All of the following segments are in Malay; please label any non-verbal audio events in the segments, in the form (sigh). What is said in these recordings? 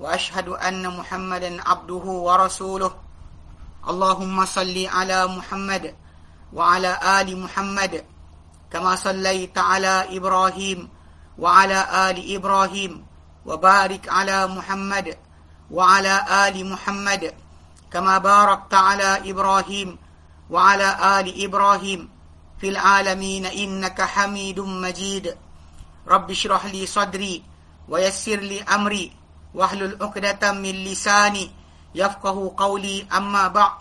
وأشهد أن محمدا عبده ورسوله. اللهم صل على محمد وعلى آل محمد كما صليت على إبراهيم وعلى آل إبراهيم وبارك على محمد وعلى آل محمد كما باركت على إبراهيم وعلى آل إبراهيم في العالمين إنك حميد مجيد. رب اشرح لي صدري ويسر لي أمري. Wahlul uqdatan min lisani yafqahu qawli amma ba'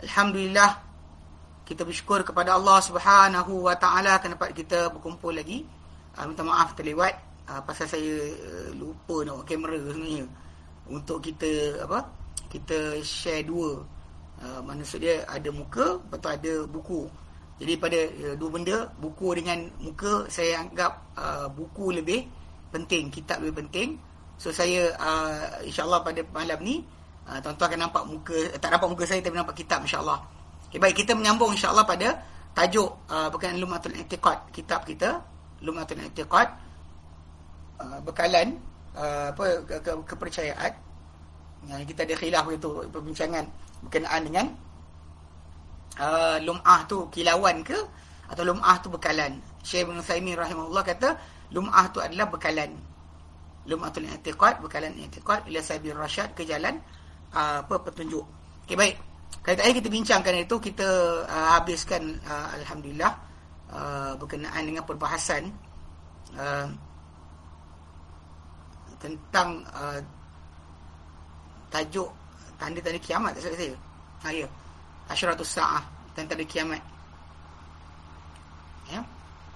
alhamdulillah kita bersyukur kepada Allah Subhanahu wa taala kerana kita berkumpul lagi. Uh, minta maaf terlewat. Uh, pasal saya uh, lupa nak kamera sebenarnya. Untuk kita apa kita share dua. Uh, maksud dia ada muka betul ada buku. Jadi pada uh, dua benda buku dengan muka saya anggap uh, buku lebih penting kitab lebih penting So saya uh, insyaAllah pada malam ni uh, Tuan-tuan akan nampak muka Tak nampak muka saya tapi nampak kitab insyaAllah. Okay, Baik kita menyambung insyaAllah pada Tajuk uh, berkenaan Lumatul Intiqad Kitab kita Lumatul Intiqad uh, Bekalan uh, apa ke, ke, Kepercayaan. Yang Kita ada khilaf itu Perbincangan berkenaan dengan uh, Lum'ah tu kilauan ke Atau Lum'ah tu bekalan. Syekh bin Saimi rahimahullah kata Lum'ah tu adalah bekalan Lumatul I'tiqad bekalan i'tiqad ila sabil rasyad ke jalan uh, apa petunjuk. Okey baik. Kali tadi kita bincangkan itu kita uh, habiskan uh, alhamdulillah uh, berkenaan dengan perbahasan uh, tentang uh, tajuk tanda-tanda kiamat tak salah saya. Ha ya. Asyratus saah tanda-tanda kiamat. Ya.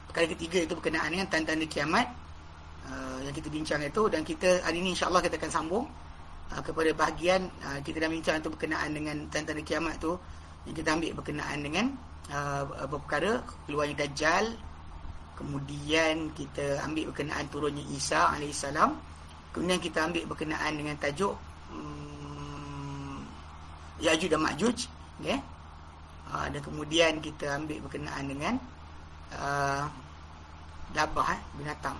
Perkara ketiga itu berkenaan dengan tanda-tanda kiamat uh, yang kita bincang itu dan kita hari ini insyaallah kita akan sambung uh, kepada bahagian uh, kita dah bincang itu berkenaan dengan tanda-tanda kiamat tu yang kita ambil berkenaan dengan uh, perkara keluarnya dajjal kemudian kita ambil berkenaan turunnya Isa alaihissalam kemudian kita ambil berkenaan dengan tajuk um, Ya'juj dan Ma'juj okey? Uh, dan kemudian kita ambil berkenaan dengan uh, dabah eh, binatang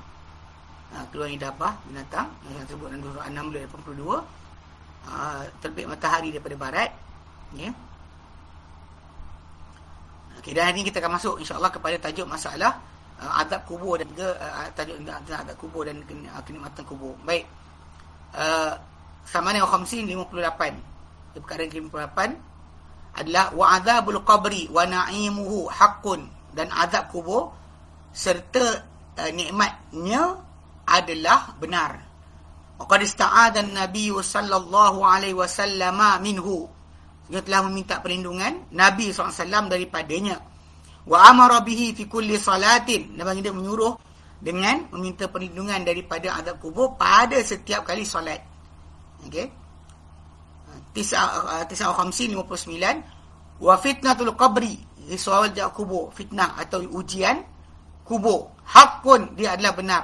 ha, keluar dabah binatang yang saya sebut dalam surah An-Naml 82 ha, terbit matahari daripada barat ya. Okey dan hari ini kita akan masuk insya-Allah kepada tajuk masalah uh, adab kubur dan juga uh, tajuk tentang adab kubur dan kenikmatan kubur. Baik. Uh, sama dengan khamsin 58 di perkara 58 adalah wa adzabul qabri wa na'imuhu haqqun. Dan azab kubur serta uh, nikmatnya adalah benar. Qad ista'adha an-nabiy sallallahu alaihi wasallam minhu. Dia telah meminta perlindungan Nabi SAW daripadanya. Wa amara bihi fi kulli salatin. Nabi dia menyuruh dengan meminta perlindungan daripada azab kubur pada setiap kali solat. Okey. Tisa tisa khamsin lima puluh sembilan. Wa fitnatul qabri. Soal jawab kubur. Fitnah atau ujian kubur. Hak pun dia adalah benar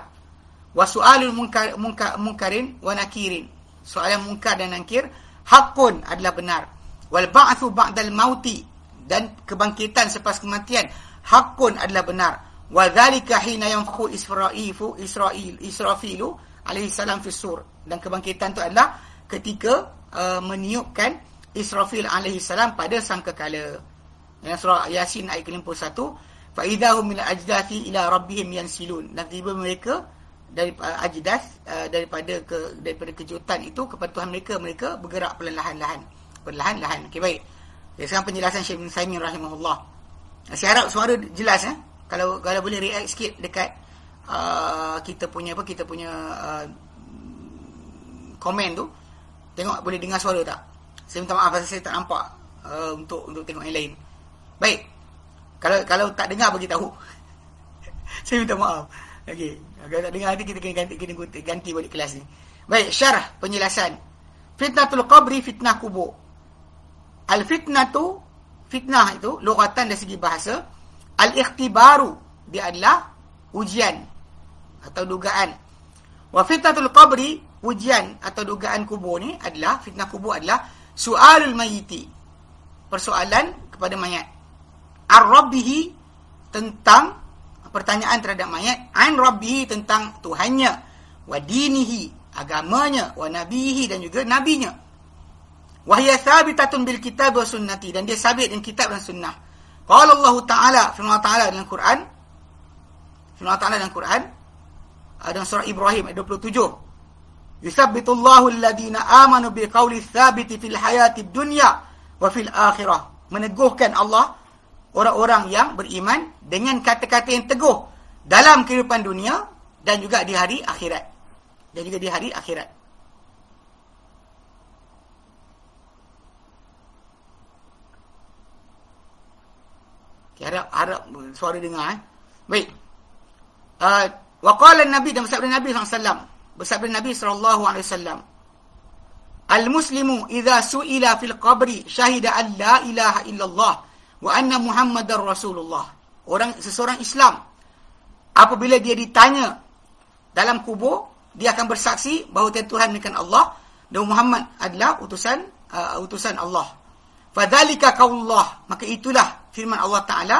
wa su'alul munkar, munkar munkarin wa nakirin. Soalan munkar dan nakir hakun adalah benar. Wal ba'thu ba'dal mauti dan kebangkitan selepas kematian hakun adalah benar. Wa dzalika hina yanfukhu israifu israil israfilu alaihi salam fi sur. Dan kebangkitan itu adalah ketika uh, meniupkan israfil alaihi salam pada sangkakala. Yang surah yasin ayat ke-51 fa idahum min ajdathi ila rabbihim yansilun. Dan tiba mereka dari uh, ajdas uh, daripada ke daripada kejutan itu kepada Tuhan mereka mereka bergerak perlahan-lahan. Perlahan-lahan. Okey baik. Okay, sekarang penjelasan Syekh bin Saimin rahimahullah. Saya harap suara jelas eh? Kalau kalau boleh react sikit dekat uh, kita punya apa kita punya uh, komen tu tengok boleh dengar suara tak? Saya minta maaf saya tak nampak uh, untuk untuk tengok yang lain. Baik. Kalau kalau tak dengar bagi tahu. (laughs) Saya minta maaf. Okey kalau tak dengar nanti kita kena ganti, kena ganti balik kelas ni. Baik, syarah penjelasan. Fitnatul qabri fitnah kubur. Al-fitnah tu, fitnah itu, logatan dari segi bahasa, al-ikhtibaru, dia adalah ujian atau dugaan. Wa fitnatul qabri, ujian atau dugaan kubur ni adalah, fitnah kubur adalah, su'alul mayiti, persoalan kepada mayat. Ar-rabbihi, tentang pertanyaan terhadap mayat, an rabbihi tentang Tuhannya, wa dinihi, agamanya, wa nabihi dan juga nabinya. Wahya thabitatun bil kitab wa sunnati dan dia sabit dengan kitab dan sunnah. Qala Allah Taala firman Allah Taala dalam Quran firman Allah Taala dalam Quran dalam surah Ibrahim ayat 27. Yuthabbitullahu alladhina amanu bi qawli thabiti fil hayati dunya wa fil akhirah. Meneguhkan Allah orang-orang yang beriman dengan kata-kata yang teguh dalam kehidupan dunia dan juga di hari akhirat. Dan juga di hari akhirat. Okay, harap, harap suara dengar. Eh. Baik. Uh, Waqala Nabi dan bersabda Nabi SAW. Bersabda Nabi SAW. Al-Muslimu idha su'ila fil qabri syahida an la ilaha illallah wa anna Muhammadar Rasulullah. Orang seseorang Islam. Apabila dia ditanya dalam kubur, dia akan bersaksi bahawa Tuhan bukan Allah dan Muhammad adalah utusan uh, utusan Allah. Fadzalika qaulullah, maka itulah firman Allah Taala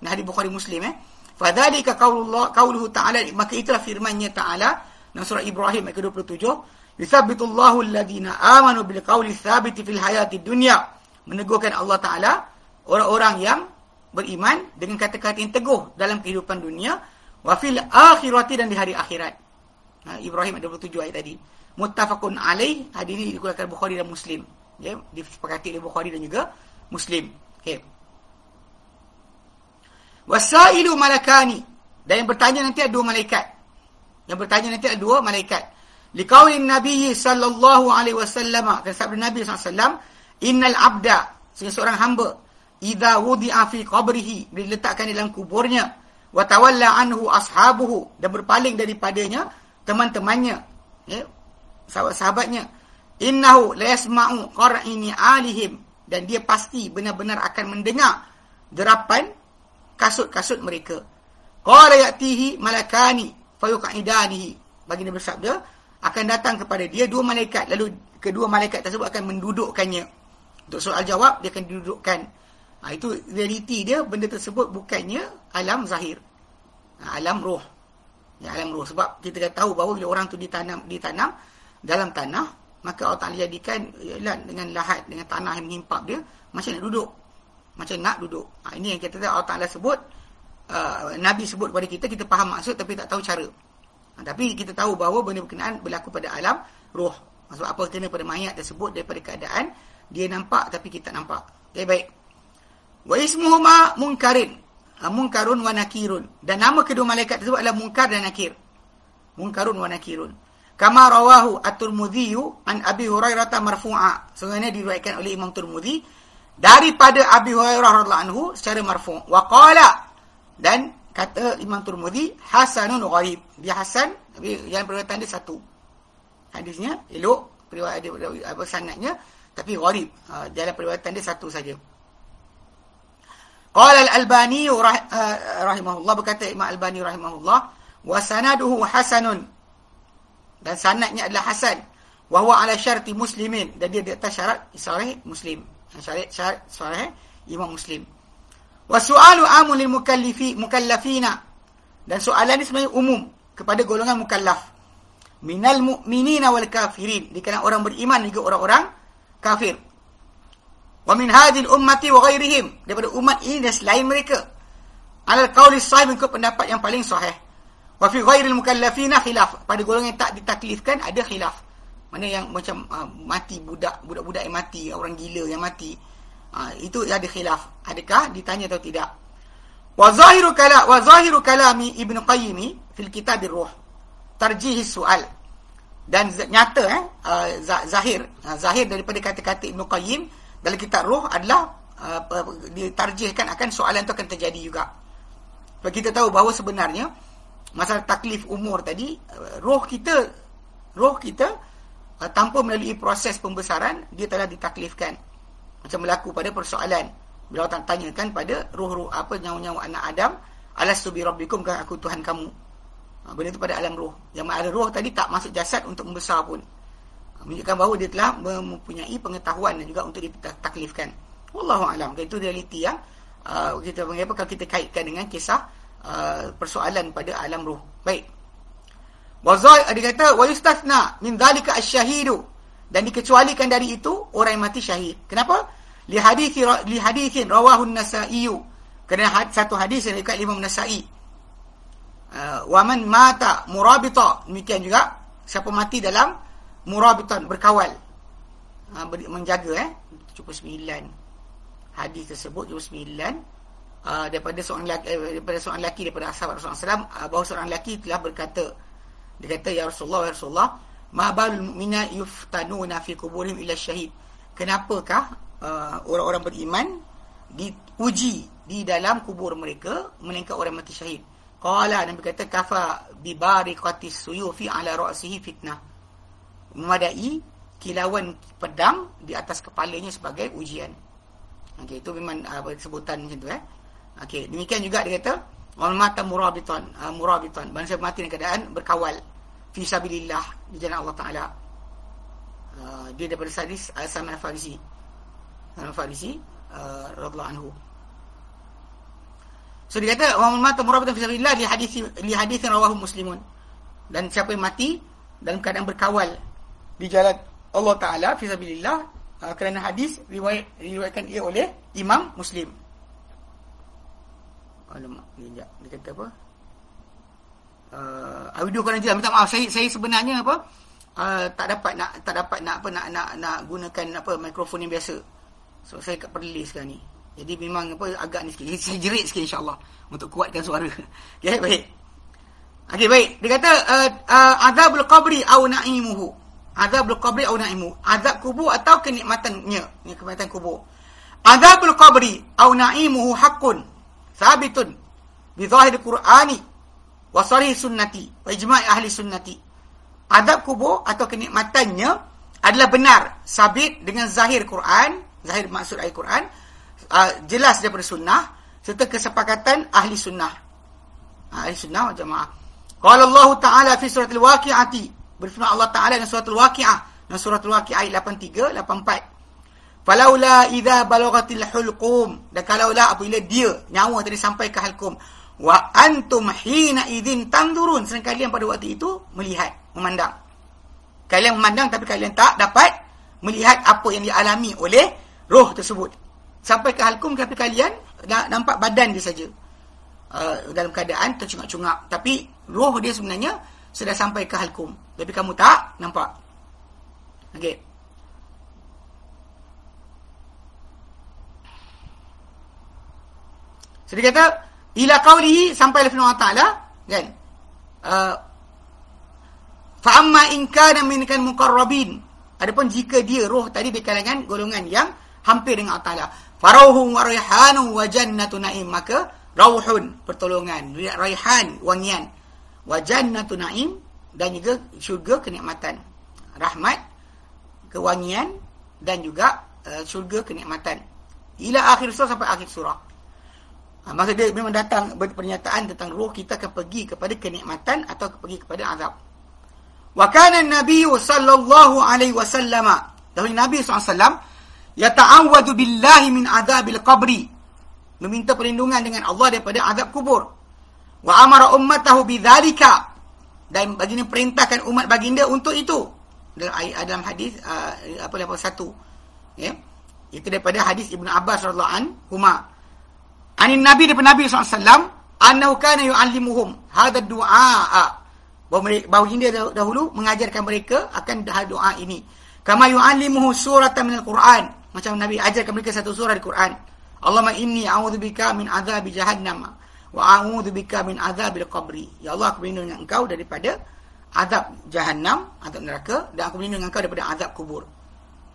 dalam hadis Bukhari Muslim eh. Fadzalika qaulullah qauluhu Taala. Maka itulah firman-Nya Taala dalam surah Ibrahim ayat 27 yuthabbitullahu alladhina amanu bil qauli tsabiti fil hayati dunya. Meneguhkan Allah Taala orang-orang yang beriman dengan kata-kata yang teguh dalam kehidupan dunia wa fil akhirati dan di hari akhirat. Ha, Ibrahim ayat 27 ayat tadi. Muttafaqun alaih hadis ini dikeluarkan Bukhari dan Muslim. Ya disepakati oleh Bukhari dan juga Muslim. Okey. Wasailu malakani. Dan yang bertanya nanti ada dua malaikat. Yang bertanya nanti ada dua malaikat. Liqaulin Nabi sallallahu alaihi wasallam, kata sabda Nabi sallallahu alaihi wasallam, "Innal abda", seorang hamba, "idza wudi'a fi qabrihi", diletakkan dalam kuburnya, wa tawalla anhu ashabuhu, dan berpaling daripadanya teman-temannya, ya, sahabat-sahabatnya, "Innahu la yasma'u qara'ini alihim", dan dia pasti benar-benar akan mendengar derapan kasut-kasut mereka. Qala ya'tihi malakani fayuqidanihi. Bagi Nabi bersabda, akan datang kepada dia dua malaikat lalu kedua malaikat tersebut akan mendudukkannya. Untuk soal jawab dia akan didudukkan. Ha, itu realiti dia benda tersebut bukannya alam zahir. Ha, alam roh. Ya, alam roh sebab kita dah tahu bahawa bila orang tu ditanam ditanam dalam tanah maka Allah Taala jadikan ialah dengan lahat dengan tanah yang menghimpap dia macam nak duduk macam nak duduk. Ha, ini yang kita tahu Allah Ta'ala sebut. Uh, Nabi sebut kepada kita, kita faham maksud tapi tak tahu cara. Ha, tapi kita tahu bahawa benda berkenaan berlaku pada alam roh. Maksud apa kena pada mayat tersebut daripada keadaan dia nampak tapi kita nampak. Okay, baik. Wa ismuhuma munkarin. Ha, munkarun wa nakirun. Dan nama kedua malaikat tersebut adalah munkar dan nakir. Munkarun wa nakirun. Kama rawahu at-Tirmidzi an Abi Hurairah marfu'a. Sebenarnya diriwayatkan oleh Imam Tirmidzi daripada Abi Hurairah radhiyallahu anhu secara marfu' wa qala dan kata Imam Tirmizi hasanun gharib dia hasan tapi yang periwayatan dia satu hadisnya elok periwayat dia apa sanadnya tapi gharib ha, dalam periwayatan dia satu saja qala al-albani rah, uh, rahimahullah berkata Imam Albani rahimahullah wa sanaduhu hasanun dan sanadnya adalah hasan wa huwa ala syarti muslimin dan dia di atas syarat sahih muslim syariat syariat sahih Imam Muslim. Wa su'alu amul lil mukallifi mukallafina. Dan soalan ini sebenarnya umum kepada golongan mukallaf. Minal mu'minina wal kafirin. Di kalangan orang beriman juga orang-orang kafir. Wa min hadhil ummati wa ghairihim. Daripada umat ini dan selain mereka. Alal qawli sahih mengikut pendapat yang paling sahih. Wa fi ghairil mukallafina khilaf. Pada golongan yang tak ditaklifkan ada khilaf. Mana yang macam uh, mati budak, budak-budak yang mati, orang gila yang mati. Uh, itu ada khilaf. Adakah ditanya atau tidak? Wa zahiru kala wa zahiru kalami Ibnu Qayyim fil kitab ar-ruh. Tarjih soal. Dan nyata eh uh, zahir uh, zahir daripada kata-kata Ibnu Qayyim dalam kitab Ruh adalah uh, ditarjihkan akan soalan itu akan terjadi juga. Sebab kita tahu bahawa sebenarnya masalah taklif umur tadi uh, roh kita roh kita uh, tanpa melalui proses pembesaran dia telah ditaklifkan. Macam berlaku pada persoalan. Bila orang tanyakan pada ruh-ruh apa nyawa-nyawa anak Adam alastu bi rabbikum kan aku Tuhan kamu? Ha, benda itu pada alam roh yang ada roh tadi tak masuk jasad untuk membesar pun menunjukkan bahawa dia telah mempunyai pengetahuan dan juga untuk ditaklifkan wallahu alam. Itu realiti yang uh, kita panggil apa? Kalau kita kaitkan dengan kisah uh, persoalan pada alam roh baik. Wazai ada kata wa yustathna min dhalika asy-syahidu. Dan dikecualikan dari itu orang yang mati syahid. Kenapa? Li hadithi li hadithin rawahu an-nasa'i. Kerana had, satu hadis yang dekat Imam Nasa'i. Uh, wa man mata murabita. Demikian juga siapa mati dalam murabitan berkawal. Uh, ber, menjaga eh. Cukup sembilan. Hadis tersebut cukup sembilan. Uh, daripada seorang lelaki eh, daripada seorang lelaki daripada sahabat Rasulullah SAW uh, bahawa seorang lelaki telah berkata dia kata ya Rasulullah ya Rasulullah ma balul mu'mina yuftanuna fi kuburihim ila syahid. Kenapakah uh, orang-orang beriman diuji di dalam kubur mereka melainkan orang mati syahid. Qala Nabi kata kafa bi bariqatis suyufi ala ra'sihi fitnah. Memadai kilauan pedang di atas kepalanya sebagai ujian. Okey itu memang uh, sebutan macam tu eh. Okey demikian juga dia kata wal mata murabitan uh, murabitan bangsa mati dalam keadaan berkawal fi sabilillah di jalan Allah Taala. Uh, dia daripada hadis Al-Saman Farisi. Al-Farisi uh, radhiyallahu anhu. So dia kata wa man mata murabatan fi sabilillah li hadis li hadis rawahu muslimun. Dan siapa yang mati dalam keadaan berkawal di jalan Allah Taala fi sabilillah uh, kerana hadis riwayat riwayatkan ia oleh Imam Muslim. Alamak, dia, dia kata apa? Uh, video korang je minta maaf saya saya sebenarnya apa uh, tak dapat nak tak dapat nak apa nak nak nak gunakan apa mikrofon yang biasa So saya kat perlis sekarang ni. Jadi memang apa agak ni sikit. Saya jerit sikit insya-Allah untuk kuatkan suara. (laughs) Okey baik. Okey baik. Dia kata uh, uh, azabul qabri au na'imuhu. Azabul qabri au na'imu. Azab kubur atau kenikmatannya. Ni kenikmatan kubur. Azabul qabri au na'imuhu haqqun sabitun bi zahir Qur'ani wa sahih sunnati wa ijma' ahli sunnati. Azab kubur atau kenikmatannya adalah benar sabit dengan zahir Quran zahir maksud ayat Quran uh, jelas daripada sunnah serta kesepakatan ahli sunnah uh, ahli sunnah jemaah qala Allah taala fi surah al-waqi'ati berfirman Allah taala dalam surah al-waqi'ah. Dalam surah al-waqi'ah ayat 83 84 falaula idza balagatil hulqum. Dan kalaulah apabila dia nyawa tadi sampai ke halqum wa antum hina idzin tanzurun sedang kalian pada waktu itu melihat memandang. Kalian memandang tapi kalian tak dapat melihat apa yang dialami oleh roh tersebut. Sampai ke halkum tapi kalian nampak badan dia saja. Uh, dalam keadaan tercungak-cungak. Tapi roh dia sebenarnya sudah sampai ke halkum. Tapi kamu tak nampak? Okey. Jadi kata ila qaulihi sampai firman Allah Taala kan? Uh, fa amma in kana minkan muqarrabin. Adapun jika dia roh tadi di kalangan golongan yang hampir dengan Allah Taala. Farauhun wa raihanun wa jannatu na'im. Maka rauhun pertolongan, raihan wangian, wa jannatu na'im dan juga syurga kenikmatan. Rahmat, kewangian dan juga uh, syurga kenikmatan. Ila akhir surah sampai akhir surah. Ha, maksud dia memang datang pernyataan tentang roh kita akan pergi kepada kenikmatan atau pergi kepada azab. Wa kana an-nabiy sallallahu alaihi wasallam, dahulu Nabi SAW yata'awwadu billahi min adzabil qabri meminta perlindungan dengan Allah daripada azab kubur wa amara ummatahu bidzalika. Dan baginda perintahkan umat baginda untuk itu. Dalam dalam hadis uh, apa level 1 ya. Itu daripada hadis Ibnu Abbas radhiyallahu anhuma. Anin nabi daripada nabi SAW annahu kana yu'allimuhum hadha du'a bahawa baginda dahulu mengajarkan mereka akan doa ini. Kama yu'allimuhu suratan minal quran. Macam Nabi ajarkan mereka satu surah di Quran. Allahumma inni a'udzubika min azabi jahannam wa a'udzubika min azabil qabri. Ya Allah aku berlindung dengan engkau daripada azab jahannam, azab neraka dan aku berlindung dengan engkau daripada azab kubur.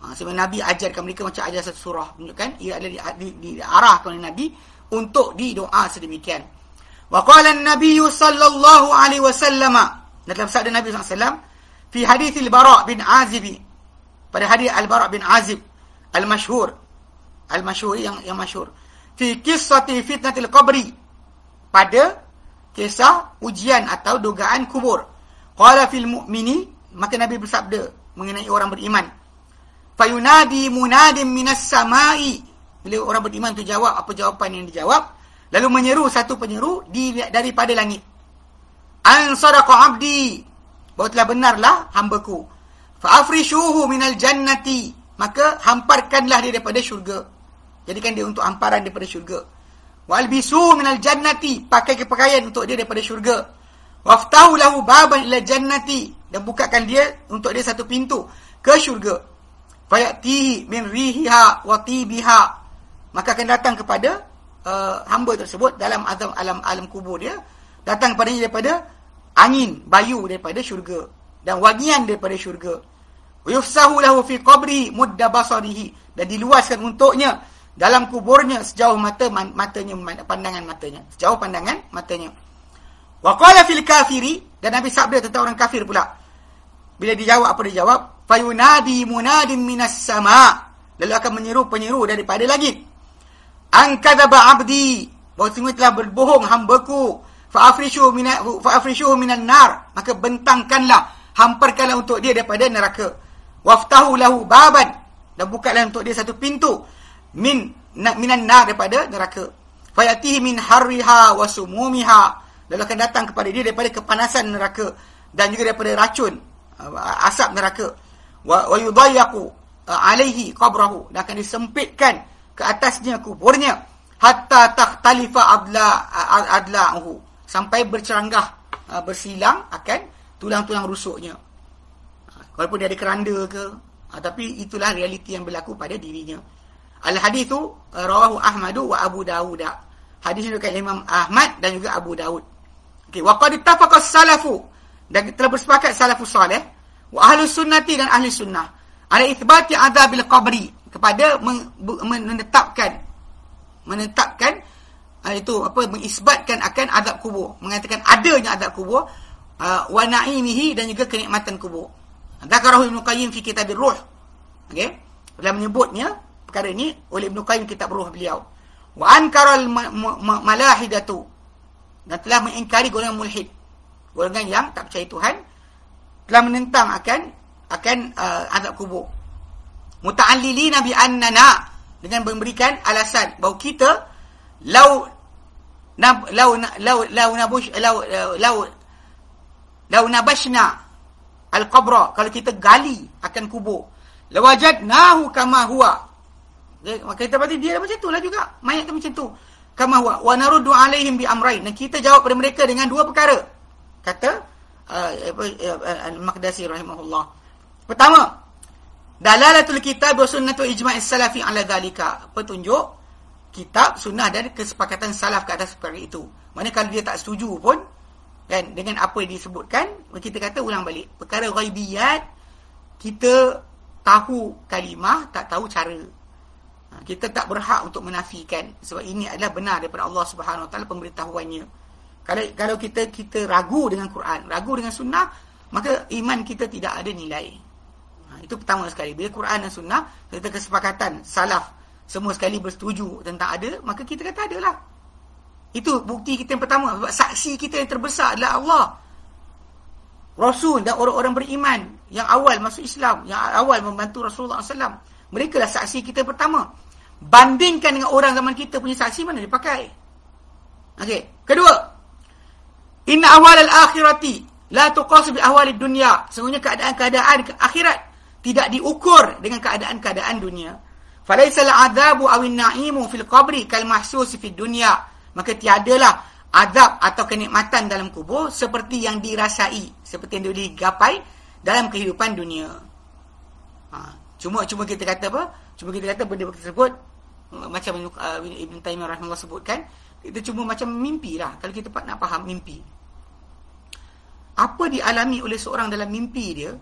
Ha, sebab Nabi ajarkan mereka macam ajar satu surah. Menunjukkan ia adalah di, di, di, arah oleh Nabi untuk didoa sedemikian. Wa qala an-nabiy sallallahu alaihi wasallam dalam sabda Nabi SAW fi hadis al-Bara bin Azib pada hadis al-Bara bin Azib al-masyhur Al-masyhur yang yang masyhur. Fi qissati fitnatil qabri. Pada kisah ujian atau dugaan kubur. Qala fil mu'mini, maka Nabi bersabda mengenai orang beriman. Fayunadi munadim minas samai. Bila orang beriman tu jawab apa jawapan yang dijawab, lalu menyeru satu penyeru di, daripada langit. An sadaqa abdi. Bahawa telah benarlah hambaku. Fa'afrishuhu minal jannati. Maka hamparkanlah dia daripada syurga. Jadikan dia untuk hamparan daripada syurga. Wa'albisu minal jannati. Pakai kepakaian untuk dia daripada syurga. Waftahu lahu baban ila jannati. Dan bukakan dia untuk dia satu pintu ke syurga. Fayatihi min rihiha wa tibiha. Maka akan datang kepada uh, hamba tersebut dalam alam, alam alam kubur dia. Datang kepadanya daripada angin, bayu daripada syurga. Dan wangian daripada syurga. Yufsahu lahu fi qabri mudda basarihi dan diluaskan untuknya dalam kuburnya sejauh mata matanya pandangan matanya. Sejauh pandangan matanya. Wa qala fil kafiri dan nabi sabda tentang orang kafir pula. Bila dijawab apa dijawab fayunadi munadin minas sama. Lalu akan menyeru penyeru daripada langit. An kadzaba abdi bahawa telah berbohong hambaku. Fa afrishu min fa afrishuhu minan nar. Maka bentangkanlah hamparkanlah untuk dia daripada neraka. Waftahu lahu baban. Dan bukalah untuk dia satu pintu min minan nar daripada neraka. Fayatihi min harriha wa sumumiha. Lalu akan datang kepada dia daripada kepanasan neraka dan juga daripada racun uh, asap neraka. Wa, yudayyaqu uh, alaihi qabrahu. Dan akan disempitkan ke atasnya kuburnya. Hatta takhtalifa adla adla'uhu. Sampai berceranggah uh, bersilang akan tulang-tulang rusuknya. Walaupun dia ada keranda ke. Tapi itulah realiti yang berlaku pada dirinya. Al-hadith tu uh, rawahu Ahmadu wa Abu Dawud. Hadis ini dikatakan Imam Ahmad dan juga Abu Dawud. Okey, wa qad ittafaqa salafu dan telah bersepakat salafus salih wa ahli sunnati dan ahli sunnah ala itsbati adzabil qabri kepada menetapkan menetapkan uh, itu apa mengisbatkan akan azab kubur mengatakan adanya azab kubur uh, wa naimihi dan juga kenikmatan kubur Zakarahu Ibn Qayyim fi kitab ruh. Okey. Dalam menyebutnya perkara ini oleh Ibn Qayyim kitab ruh beliau. Wa ankara malahidatu. Dan telah mengingkari golongan mulhid. Golongan yang tak percaya Tuhan telah menentang akan akan uh, azab kubur. Muta'allilina bi annana dengan memberikan alasan bahawa kita lau nab lau lau lau nabush lau lau lau nabashna al-qabra kalau kita gali akan kubur lawajadnahu kama huwa maka kita berarti dia macam itulah juga. Mayat tu macam tu. Kama huwa wa naruddu alaihim bi amrayn. Dan kita jawab pada mereka dengan dua perkara. Kata uh, al-maqdisi rahimahullah. Pertama dalalatul kitab wa sunnatul ijma' salafi ala dhalika. Petunjuk kitab sunnah dan kesepakatan salaf ke atas perkara itu. Mana kalau dia tak setuju pun kan dengan apa yang disebutkan kita kata ulang balik. Perkara ghaibiyat kita tahu kalimah tak tahu cara kita tak berhak untuk menafikan sebab ini adalah benar daripada Allah Subhanahu Wa Taala pemberitahuannya kalau kalau kita kita ragu dengan Quran ragu dengan sunnah maka iman kita tidak ada nilai ha, itu pertama sekali bila Quran dan sunnah kita kesepakatan salaf semua sekali bersetuju tentang ada maka kita kata adalah itu bukti kita yang pertama. Sebab saksi kita yang terbesar adalah Allah. Rasul dan orang-orang beriman. Yang awal masuk Islam. Yang awal membantu Rasulullah SAW. Mereka lah saksi kita pertama. Bandingkan dengan orang zaman kita punya saksi mana dia pakai. Okey. Kedua. Inna awal al-akhirati. La tuqasu bi ahwali dunia. Sesungguhnya keadaan-keadaan akhirat. Tidak diukur dengan keadaan-keadaan dunia. Falaisal adabu awin na'imu fil qabri kal mahsusi fil dunia maka tiadalah azab atau kenikmatan dalam kubur seperti yang dirasai seperti yang digapai dalam kehidupan dunia ha. Cuma cuma kita kata apa cuma kita kata benda tersebut macam uh, Ibn Taymiyah rahimahullah sebutkan itu cuma macam mimpi lah kalau kita nak faham mimpi apa dialami oleh seorang dalam mimpi dia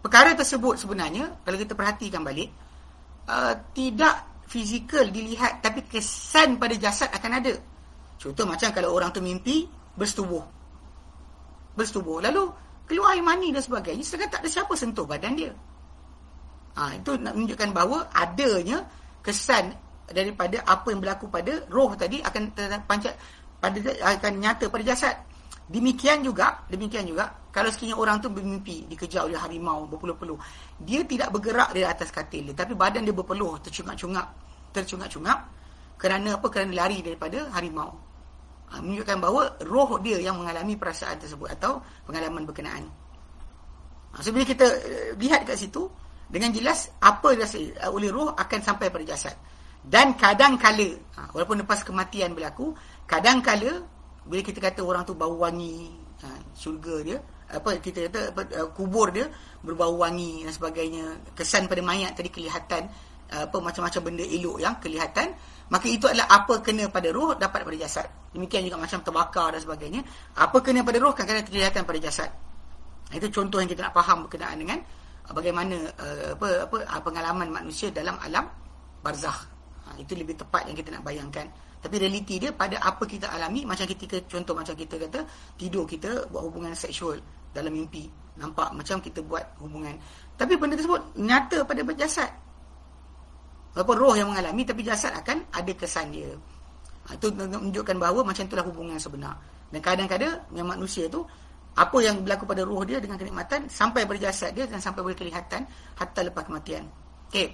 perkara tersebut sebenarnya kalau kita perhatikan balik uh, tidak fizikal dilihat tapi kesan pada jasad akan ada. Contoh macam kalau orang tu mimpi bersetubuh. Bersetubuh lalu keluar air mani dan sebagainya sedangkan tak ada siapa sentuh badan dia. Ha, itu nak menunjukkan bahawa adanya kesan daripada apa yang berlaku pada roh tadi akan terpancat pada akan nyata pada jasad. Demikian juga, demikian juga kalau sekiranya orang tu bermimpi dikejar oleh harimau berpeluh-peluh, dia tidak bergerak di atas katil dia, tapi badan dia berpeluh, tercungak-cungak, tercungak-cungak kerana apa? Kerana lari daripada harimau. Ha, menunjukkan bahawa roh dia yang mengalami perasaan tersebut atau pengalaman berkenaan. Ha, so bila kita uh, lihat kat situ dengan jelas apa yang uh, oleh roh akan sampai pada jasad. Dan kadang-kala, ha, walaupun lepas kematian berlaku, kadang-kala bila kita kata orang tu bau wangi ha, syurga dia apa kita kata apa, uh, kubur dia berbau wangi dan sebagainya kesan pada mayat tadi kelihatan uh, apa macam-macam benda elok yang kelihatan maka itu adalah apa kena pada roh dapat pada jasad. Demikian juga macam terbakar dan sebagainya. Apa kena pada roh kadang-kadang kelihatan pada jasad. Itu contoh yang kita nak faham berkenaan dengan bagaimana uh, apa apa uh, pengalaman manusia dalam alam barzakh ha, itu lebih tepat yang kita nak bayangkan tapi realiti dia pada apa kita alami macam kita contoh macam kita kata tidur kita buat hubungan seksual dalam mimpi. Nampak macam kita buat hubungan. Tapi benda tersebut nyata pada jasad. Walaupun roh yang mengalami tapi jasad akan ada kesan dia. Ha, itu menunjukkan bahawa macam itulah hubungan sebenar. Dan kadang-kadang yang manusia tu apa yang berlaku pada roh dia dengan kenikmatan sampai berjasad dia dan sampai boleh kelihatan hatta lepas kematian. Okey.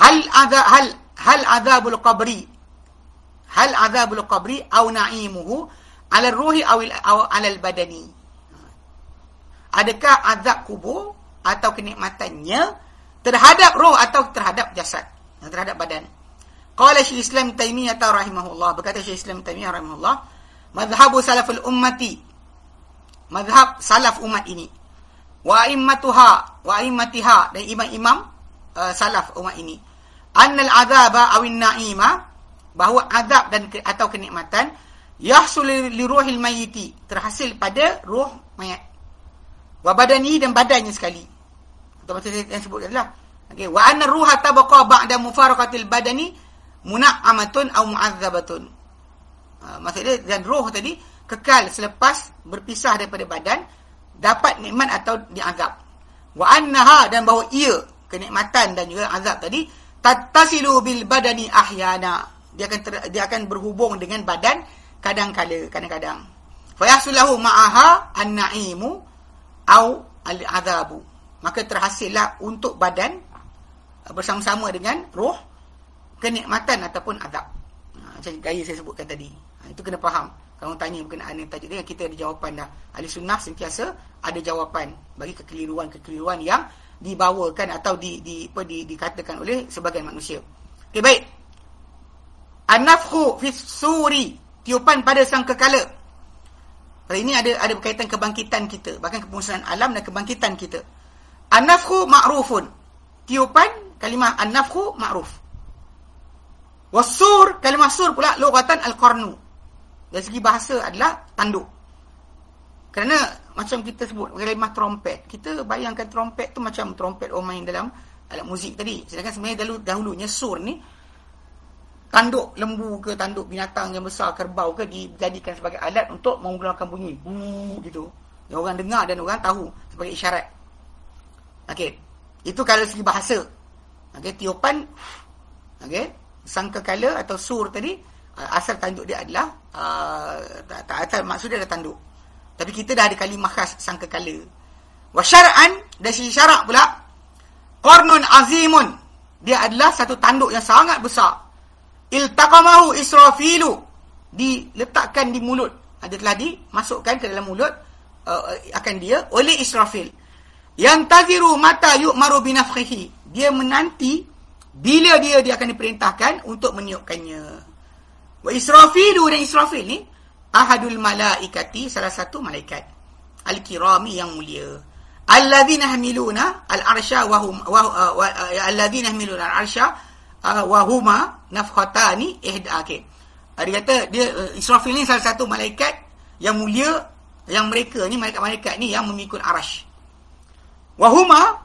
Hal ada hal hal azabul qabri. Hal azabul qabri aw na'imuhu ala ruhi aw ala al badani. Adakah azab kubur atau kenikmatannya terhadap roh atau terhadap jasad? Terhadap badan. Qala syekh islam taimiyah rahimahullah. Berkata syekh islam taimiyah rahimahullah madhhabu salaful ummati madhhab salaf umat ini. Wa immatuha wa immatiha dan imam-imam uh, salaf umat ini. Annal azaba awin na'ima bahawa azab dan ke, atau kenikmatan yahsul li ruhil mayyiti terhasil pada roh mayat. Wa badani dan badannya sekali. Atau macam yang sebut adalah okey wa anna ruha tabaqa ba'da mufaraqatil badani muna'amatun aw mu'azzabatun uh, maksudnya dan roh tadi kekal selepas berpisah daripada badan dapat nikmat atau diazab wa annaha dan bahawa ia kenikmatan dan juga azab tadi tattasilu bil badani ahyana. Dia akan ter, dia akan berhubung dengan badan kadang-kala kadang-kadang. Fa yahsulahu ma'aha an-na'imu au al-'adzabu maka terhasillah untuk badan bersama-sama dengan roh kenikmatan ataupun azab. Ha, macam gaya saya sebutkan tadi. Ha, itu kena faham kalau tanya berkenaan dengan tajuk dia kita ada jawapan dah ahli sunnah sentiasa ada jawapan bagi kekeliruan-kekeliruan yang dibawakan atau di, di, apa, di, dikatakan oleh sebagian manusia okay, baik An-nafhu fi suri, tiupan pada sang kekala. Hari ini ada ada berkaitan kebangkitan kita, bahkan kemusnahan alam dan kebangkitan kita. An-nafhu ma'rufun. Tiupan kalimah an-nafhu ma'ruf. Wasur kalimah sur pula lughatan al-qarnu. Dari segi bahasa adalah tanduk. Kerana macam kita sebut kalimah trompet, kita bayangkan trompet tu macam trompet orang main dalam alat muzik tadi. Sedangkan sebenarnya dahulu dahulunya sur ni tanduk lembu ke tanduk binatang yang besar kerbau ke dijadikan sebagai alat untuk mengeluarkan bunyi Buu, gitu. Yang orang dengar dan orang tahu sebagai isyarat. Okey. Itu kalau segi bahasa. Okey tiupan okey. Sangkakala atau sur tadi asal tanduk dia adalah uh, tak, tak maksud dia adalah tanduk. Tapi kita dah ada kalimah khas sangkakala. Wa syar'an dan segi syarak pula qarnun azimun. Dia adalah satu tanduk yang sangat besar. Iltaqamahu israfilu. Diletakkan di mulut. Ada telah dimasukkan ke dalam mulut uh, akan dia oleh israfil. Yang taziru mata yu'maru binafkhihi. Dia menanti bila dia dia akan diperintahkan untuk meniupkannya wa israfilu dan israfil ni ahadul malaikati salah satu malaikat al-kirami yang mulia alladzina hamiluna al-arsha wa hum wa, uh, wa uh, alladzina hamiluna al-arsha uh, wa huma nafkhatani ihda. Uh, dia kata dia Israfil ni salah satu malaikat yang mulia yang mereka ni malaikat-malaikat ni yang memikul arash. Wahuma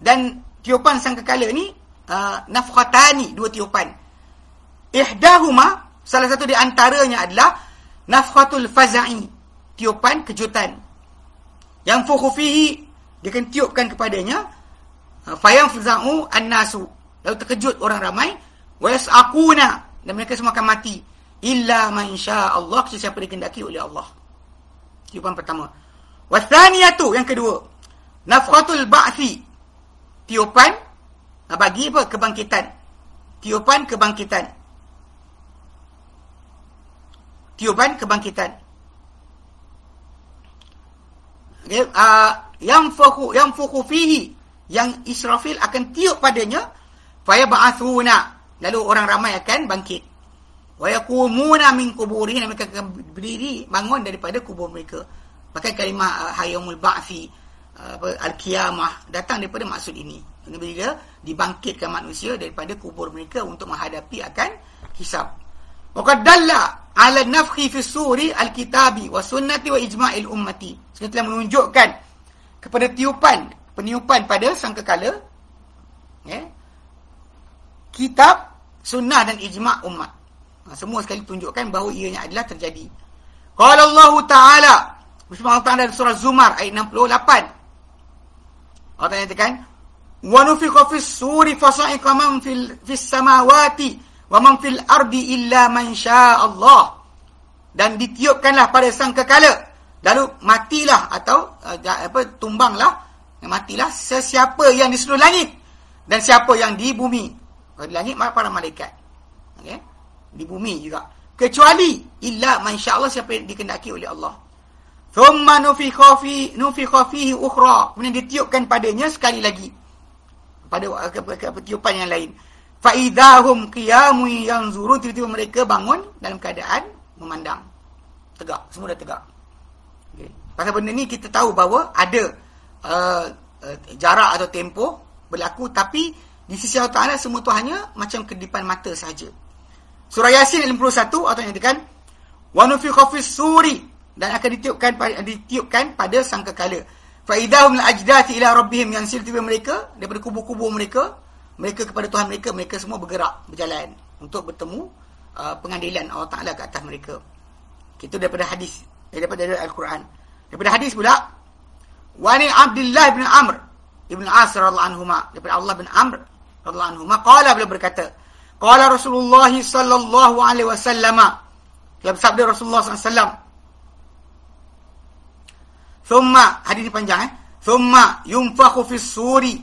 dan tiupan sangkakala ni uh, nafkhatani dua tiupan. Ihdahuma salah satu di antaranya adalah nafkhatul faza'i tiupan kejutan. Yang fukhu fihi dia akan tiupkan kepadanya uh, fayam fuza'u an-nasu lalu terkejut orang ramai wa yas'aquna dan mereka semua akan mati illa man Allah siapa dikehendaki oleh Allah tiupan pertama Wasaniyatu yang kedua. Nafkhatul ba'thi. Tiupan bagi apa? Kebangkitan. Tiupan kebangkitan. Tiupan kebangkitan. Okay, uh, yang fuku yang fuku fihi yang Israfil akan tiup padanya faya ba'athuna lalu orang ramai akan bangkit. Wa yaqumuna min quburihim mereka akan berdiri bangun daripada kubur mereka. Pakai kalimah uh, hayyumul ba'fi uh, al-qiyamah datang daripada maksud ini. Bila dibangkitkan manusia daripada kubur mereka untuk menghadapi akan hisab Waqad dalla ala nafkhi fi suri al-kitabi wa sunnati wa ijma'il ummati. Sekarang telah menunjukkan kepada tiupan, peniupan pada sangkakala ya, kitab, sunnah dan ijma' umat. Ha, semua sekali tunjukkan bahawa ianya adalah terjadi. Qala Allah Ta'ala Bismillah Ta'ala dalam surah Zumar ayat 68. Allah Ta'ala katakan, وَنُفِقَ فِي السُّورِ فَصَعِقَ fil fis-samawati Wa man fil ardi illa man syaa Allah. Dan ditiupkanlah pada sang kekala, lalu matilah atau uh, apa tumbanglah, eh, matilah sesiapa yang di seluruh langit dan siapa yang di bumi. Di langit para malaikat. Okey. Di bumi juga. Kecuali illa man syaa Allah siapa yang dikehendaki oleh Allah. Thumma nufikha fi nufi khafihi ukhra. Kemudian ditiupkan padanya sekali lagi. Pada ke, tiupan yang lain. Fa idahum qiyamu yanzurun tiba-tiba mereka bangun dalam keadaan memandang. Tegak, semua dah tegak. Okay. Pasal benda ni kita tahu bahawa ada uh, uh, jarak atau tempoh berlaku tapi di sisi Allah Taala semua tu hanya macam kedipan mata sahaja. Surah Yasin 51 atau yang dikatakan wa nufikha fis suri dan akan ditiupkan ditiupkan pada sangkakala fa idahum ajdati ila rabbihim yang tiba mereka daripada kubur-kubur mereka mereka kepada Tuhan mereka mereka semua bergerak berjalan untuk bertemu uh, pengadilan Allah Taala ke atas mereka itu daripada hadis daripada al-Quran daripada hadis pula wani Abdullah bin Amr ibn As radhiyallahu anhuma daripada Allah bin Amr radhiyallahu anhuma qala beliau berkata qala Rasulullah sallallahu alaihi wasallam dalam sabda Rasulullah sallallahu alaihi wasallam Thumma, hadis panjang eh. Thumma yunfakhu fis suri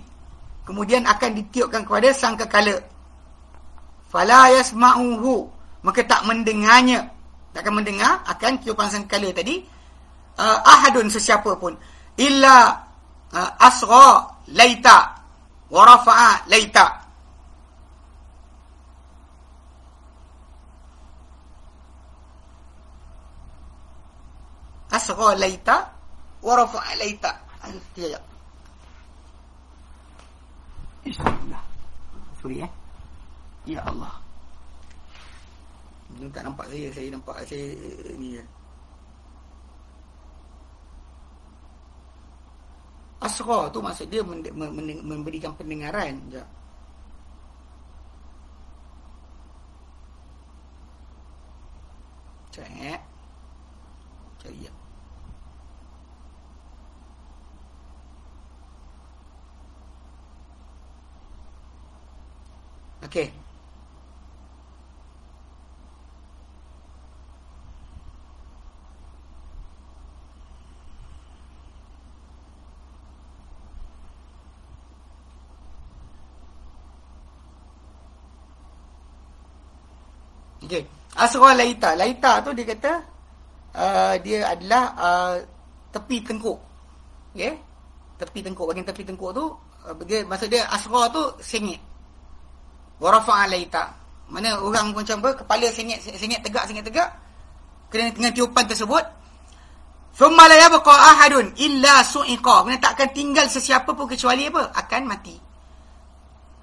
kemudian akan ditiupkan kepada sang kekala. Fala yasma'uhu. Maka tak mendengarnya. Tak akan mendengar akan tiupan sang kekala tadi. Uh, ahadun sesiapa pun. Illa uh, asra laita. Wa rafa'a laita. Asra laita. Wa rafa'a laita. Ayat. Sorry eh Ya Allah. Ini tak nampak saya Saya nampak saya Ni ya. Asra tu maksud dia Memberikan pendengaran Sekejap Cek Cari ya Okey. Okey. Asra laita. Laita tu dia kata uh, dia adalah uh, tepi tengkuk. Okey. Tepi tengkuk. Bagian tepi tengkuk tu uh, dia, maksud dia asra tu sengit. Warafa'a laita. Mana orang macam apa, kepala sengit, sengit tegak, sengit tegak. Kena dengan tiupan tersebut. Thumma la yabqa ahadun illa su'iqa. Mana tak akan tinggal sesiapa pun kecuali apa? Akan mati.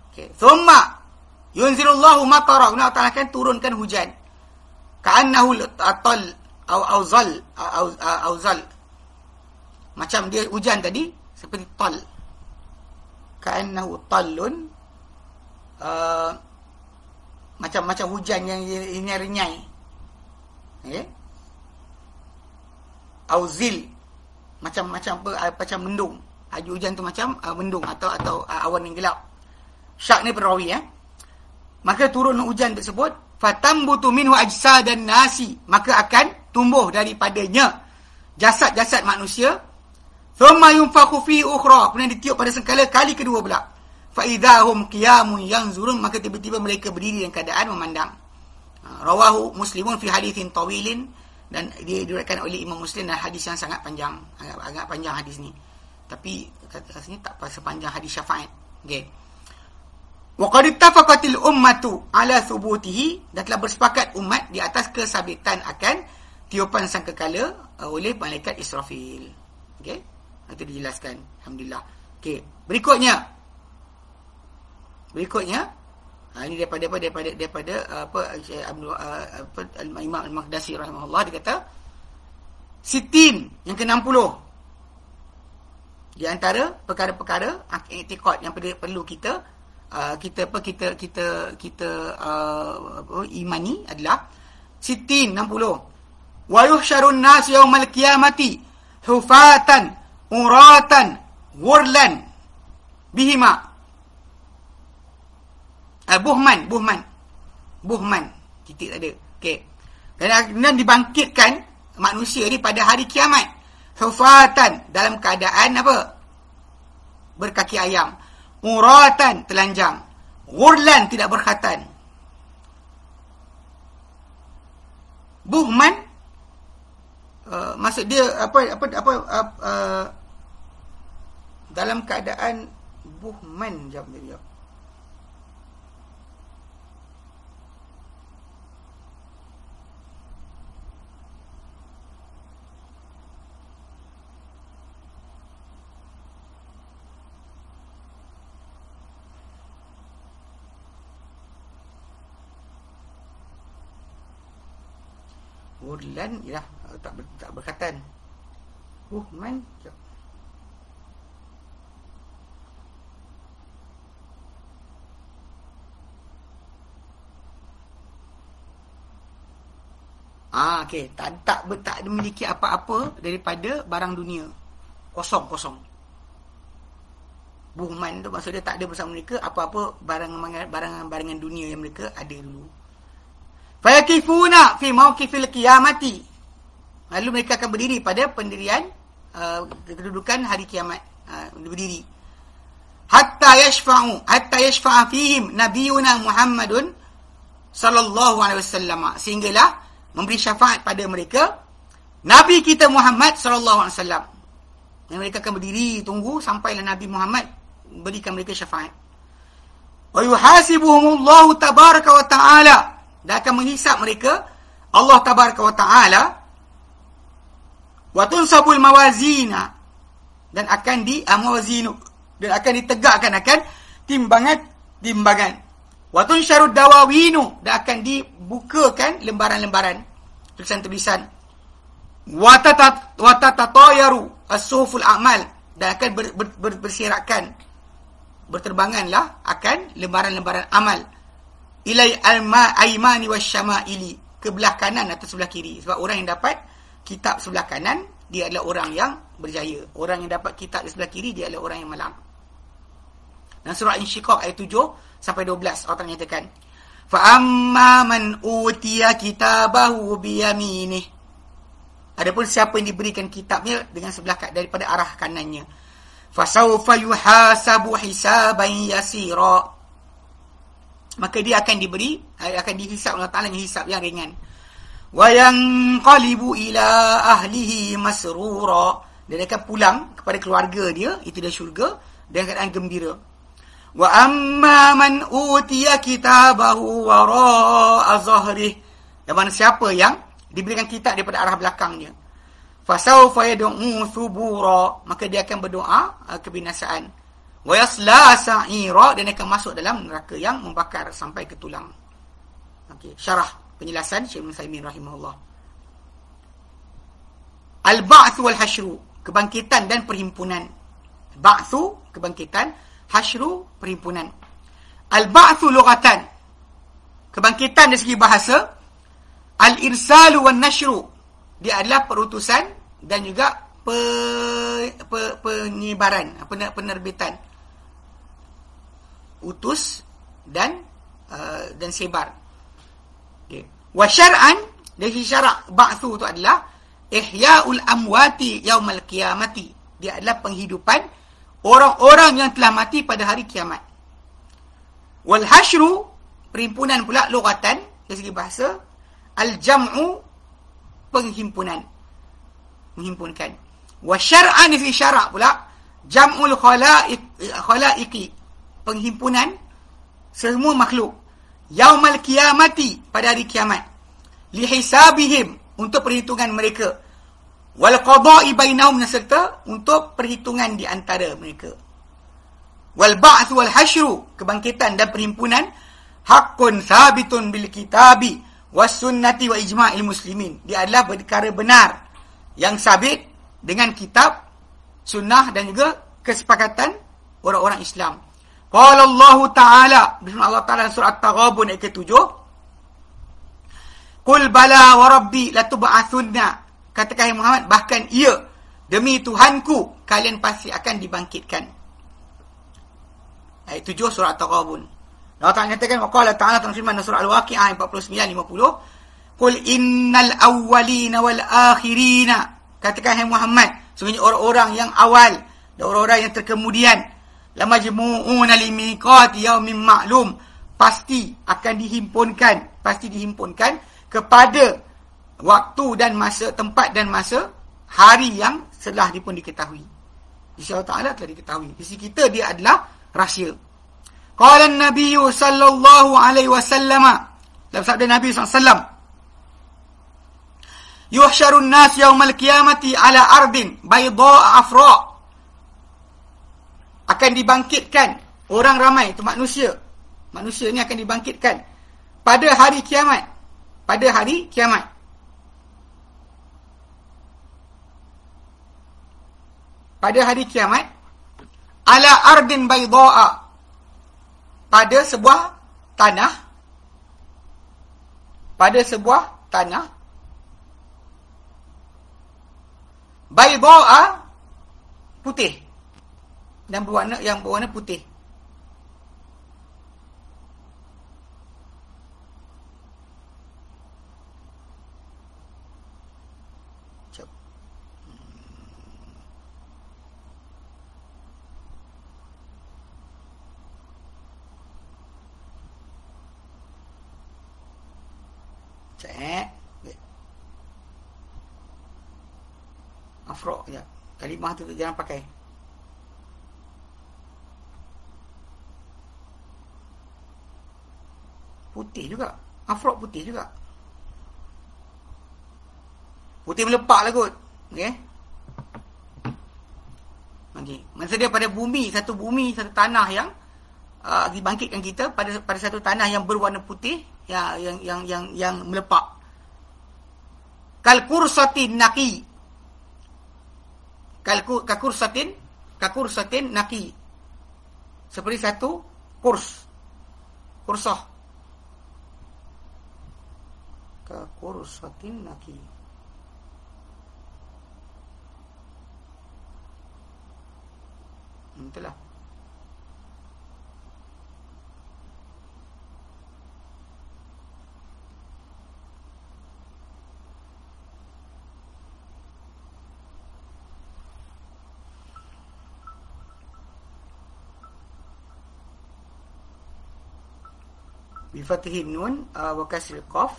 Okay. Thumma yunzilullahu matara. Allah Ta'ala akan turunkan hujan. Ka'annahu atal au auzal au auzal. Macam dia hujan tadi seperti tal. Ka'annahu talun Uh, macam macam hujan yang ini renyai. Okey. Auzil macam macam apa uh, macam mendung. Aju hujan tu macam uh, mendung atau atau uh, awan yang gelap. Syak ni perawi eh. maka turun hujan tersebut fatambutu minhu ajsadan nasi. Maka akan tumbuh daripadanya jasad-jasad manusia. Thumma yunfakhu fi ukhra. Kemudian ditiup pada sengkala kali kedua pula. Fa idahum qiyamun yanzurun. Maka tiba-tiba mereka berdiri dalam keadaan memandang. Ha, rawahu muslimun fi hadithin tawilin. Dan dia diriwayatkan oleh Imam Muslim dan hadis yang sangat panjang. Agak, agak panjang hadis ni. Tapi kata tak sepanjang hadis syafaat okey Wa qad ittafaqatil ummatu ala thubutihi dan telah bersepakat umat di atas kesabitan akan tiupan sangkakala uh, oleh malaikat Israfil. Okey? Itu dijelaskan. Alhamdulillah. Okey, berikutnya. Berikutnya ha, ini daripada apa daripada daripada apa Abdul uh, apa Imam Al-Maqdisi rahimahullah dia kata sitin yang ke-60 di antara perkara-perkara yang perlu kita uh, kita apa kita kita kita uh, imani adalah sitin 60 wa yuhsyarun nas yaumal qiyamati hufatan uratan wurlan bihima. Uh, buhman buhman buhman. Titik ada okey. Dan dibangkitkan manusia ni pada hari kiamat. Hufatan dalam keadaan apa? Berkaki ayam Muratan telanjang. Gurlan tidak berkhatan. Buhman uh, maksud dia apa apa apa uh, uh, dalam keadaan buhman jap dia. Urlan ialah uh, tak ber, tak berkatan. Uh, man. Ah, okey. Tak tak ber, tak memiliki apa-apa daripada barang dunia. Kosong, kosong. Buhman tu maksud dia tak ada bersama mereka apa-apa barang barang barangan dunia yang mereka ada dulu. Fayakifuna fi mawqifil qiyamati. Lalu mereka akan berdiri pada pendirian uh, kedudukan hari kiamat. Uh, berdiri. Hatta yashfa'u, hatta yashfa'a fihim nabiyuna Muhammadun sallallahu alaihi wasallam. Sehinggalah memberi syafaat pada mereka Nabi kita Muhammad sallallahu alaihi wasallam. Dan mereka akan berdiri tunggu sampailah Nabi Muhammad berikan mereka syafaat. Wa yuhasibuhumullahu tabaraka wa ta'ala dan akan menghisap mereka. Allah tabaraka wa taala wa tunsabul mawazina dan akan di amwazinu dan akan ditegakkan akan timbangan timbangan. Wa tunsharud dawawinu dan akan dibukakan lembaran-lembaran tulisan-tulisan. Wa tatat wa tatatayaru as-suful a'mal dan akan ber, ber, ber, bersirakan. Berterbanganlah akan lembaran-lembaran amal ilai alma aimani wasyama'ili. Ke belah kanan atau sebelah kiri. Sebab orang yang dapat kitab sebelah kanan dia adalah orang yang berjaya. Orang yang dapat kitab di sebelah kiri dia adalah orang yang malang. Dan surah insyiqaq ayat 7 sampai 12 Allah nyatakan fa amma man utiya kitabahu bi yaminih adapun siapa yang diberikan kitabnya dengan sebelah daripada arah kanannya. Fa sawfa yuhasabu hisaban yasira maka dia akan diberi eh, akan dihisap Allah Taala hisap yang ringan. Wa yanqalibu ila ahlihi masrura. Dan akan pulang kepada keluarga dia itu dia syurga dengan keadaan gembira. Wa amma man utiya kitabahu wara azhrih dan mana siapa yang diberikan kitab daripada arah belakangnya fasawfa yad'u thubura. Maka dia akan berdoa uh, kebinasaan wa yasla sa'ira dan akan masuk dalam neraka yang membakar sampai ke tulang. Okey, syarah penjelasan Syekh Saimin rahimahullah. Al-ba'th wal hasyru, kebangkitan dan perhimpunan. Ba'thu kebangkitan, hasyru perhimpunan. Al-ba'thu lughatan. Kebangkitan dari segi bahasa. Al-irsalu wan nashru. Dia adalah perutusan dan juga pe, pe, penyebaran, penerbitan utus dan uh, dan sebar. Okey. Wa syar'an dari syarak ba'tsu itu adalah ihya'ul amwati yaumal qiyamati. Dia adalah penghidupan orang-orang yang telah mati pada hari kiamat. Wal hashru perhimpunan pula lughatan dari segi bahasa al-jam'u penghimpunan menghimpunkan. Wa syar'an fi syara' pula. Jam'ul khalaiq khalaiqi. Penghimpunan semua makhluk. Yaumal qiyamati pada hari kiamat. Lihisabihim untuk perhitungan mereka. Wal qada'i bainahum serta untuk perhitungan di antara mereka. Wal ba'th wal hasyru kebangkitan dan perhimpunan haqqun sabitun bil kitabi was sunnati wa ijma'il muslimin. Dia adalah perkara benar yang sabit dengan kitab sunnah dan juga kesepakatan orang-orang Islam qala Allah taala bismillah Allah taala surah at-taghabun ayat 7 Qul bala wa rabbi latub'atsunna. Katakan Muhammad bahkan ia demi Tuhanku kalian pasti akan dibangkitkan. Ayat 7 surah At-Taghabun. Allah Ta'ala nyatakan waqala ta'ala firman surah Al-Waqi'ah ayat 49 50. Qul innal awwalina wal akhirina. Katakan hai Muhammad, sungguhnya orang-orang yang awal dan orang-orang yang terkemudian lamajmu'una limiqati yaumin ma'lum pasti akan dihimpunkan, pasti dihimpunkan kepada waktu dan masa, tempat dan masa hari yang setelah dipun diketahui. Di Allah Ta'ala telah diketahui. Di sisi kita dia adalah rahsia. Qala Nabi sallallahu alaihi wasallam dalam sabda Nabi SAW Yuhsyarun nas yaumal qiyamati ala ardin bayda'a afra. Akan dibangkitkan orang ramai itu manusia. Manusia ini akan dibangkitkan pada hari kiamat. Pada hari kiamat. Pada hari kiamat ala ardin bayda'a pada sebuah tanah. Pada sebuah tanah bayda'a putih. Dan berwarna yang berwarna putih. Cek. Afro ya. Kalimah tu jangan pakai. Putih juga. Afro putih juga. Putih melepak lah kot. Okay. Okay. Masa dia pada bumi, satu bumi, satu tanah yang uh, dibangkitkan kita pada pada satu tanah yang berwarna putih ya yang yang yang yang melepak kal kursatin naqi kal kakursatin kakursatin naqi seperti satu kurs. Kursah. Kakursatin naqi Itulah. Bifatihin nun uh, wa kasril qaf.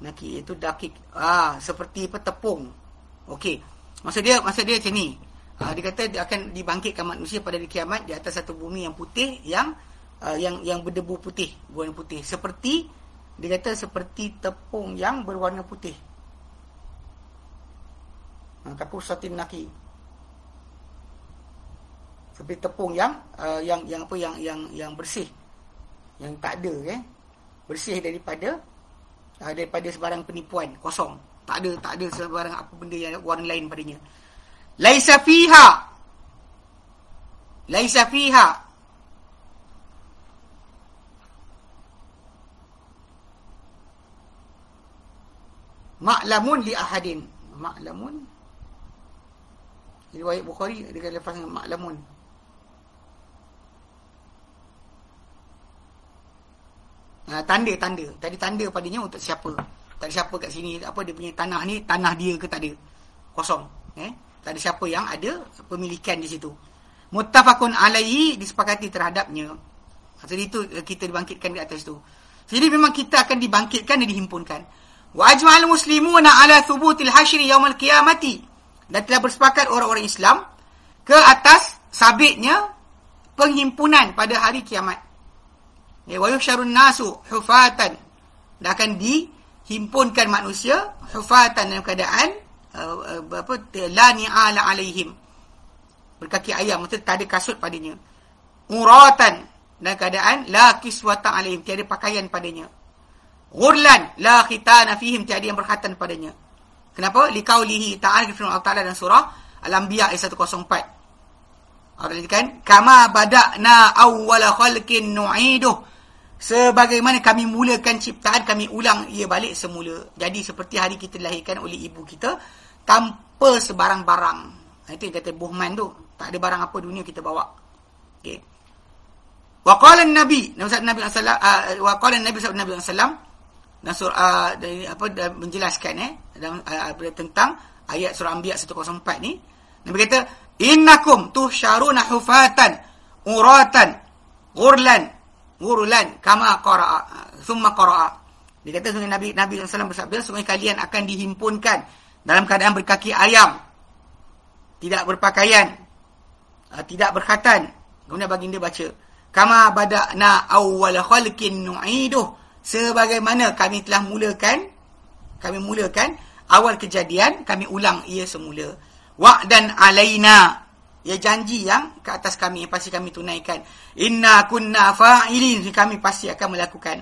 Naki itu dakik ah seperti petepung. Okey. Maksud dia maksud dia macam ni. Uh, dia kata dia akan dibangkitkan manusia pada kiamat di atas satu bumi yang putih yang uh, yang yang berdebu putih, berwarna putih. Seperti dia kata seperti tepung yang berwarna putih. Kaku satin naki seperti tepung yang uh, yang yang apa yang yang yang bersih yang tak ada eh bersih daripada uh, daripada sebarang penipuan kosong. Tak ada tak ada sebarang apa benda yang warna lain padanya. Laisa fiha. Laisa fiha. Ma'lamun li ahadin. Ma'lamun. Riwayat bukhari kata lafaz ma'lamun Ha, tanda-tanda. Tadi tanda padanya untuk siapa. Tak ada siapa kat sini. Apa dia punya tanah ni, tanah dia ke tak ada. Kosong. Eh? Tak ada siapa yang ada pemilikan di situ. Muttafaqun alaihi disepakati terhadapnya. Jadi itu eh, kita dibangkitkan di atas tu. Jadi memang kita akan dibangkitkan dan dihimpunkan. Wa ajma'al muslimuna ala thubutil hasyri yaumal qiyamati. Dan telah bersepakat orang-orang Islam ke atas sabitnya penghimpunan pada hari kiamat. Ya, wa nasu hufatan. Dan akan dihimpunkan manusia hufatan dalam keadaan uh, uh, apa la ni'ala alaihim. Berkaki ayam maksud tak ada kasut padanya. Uratan dan keadaan la kiswata alaihim tiada pakaian padanya. Ghurlan la khitana fihim tiada yang berkhatan padanya. Kenapa? Liqaulihi ta'ala Allah Taala dalam surah Al-Anbiya ayat 104. Allah katakan, kama bada'na awwala khalqin nu'iduh. Sebagaimana kami mulakan ciptaan, kami ulang ia balik semula. Jadi seperti hari kita dilahirkan oleh ibu kita, tanpa sebarang barang. Itu yang kata buhman tu. Tak ada barang apa dunia kita bawa. Okay. Wa nabi Nabi sallallahu wa nabi sallallahu alaihi wasallam Nasur uh, dari apa menjelaskan eh dalam uh, tentang ayat surah Anbiya 104 ni Nabi kata Innakum tuhsyaruna hufatan uratan ghurlan ghurlan kama qara'a thumma qara'a. Dia kata sungguh Nabi Nabi SAW bersabda sungguh kalian akan dihimpunkan dalam keadaan berkaki ayam tidak berpakaian uh, tidak berkhatan. Kemudian baginda baca kama bada'na awwal khalqin nu'iduh sebagaimana kami telah mulakan kami mulakan awal kejadian kami ulang ia semula wa'dan alaina ya janji yang ke atas kami yang pasti kami tunaikan. Inna kunna fa'ilin. Kami pasti akan melakukan.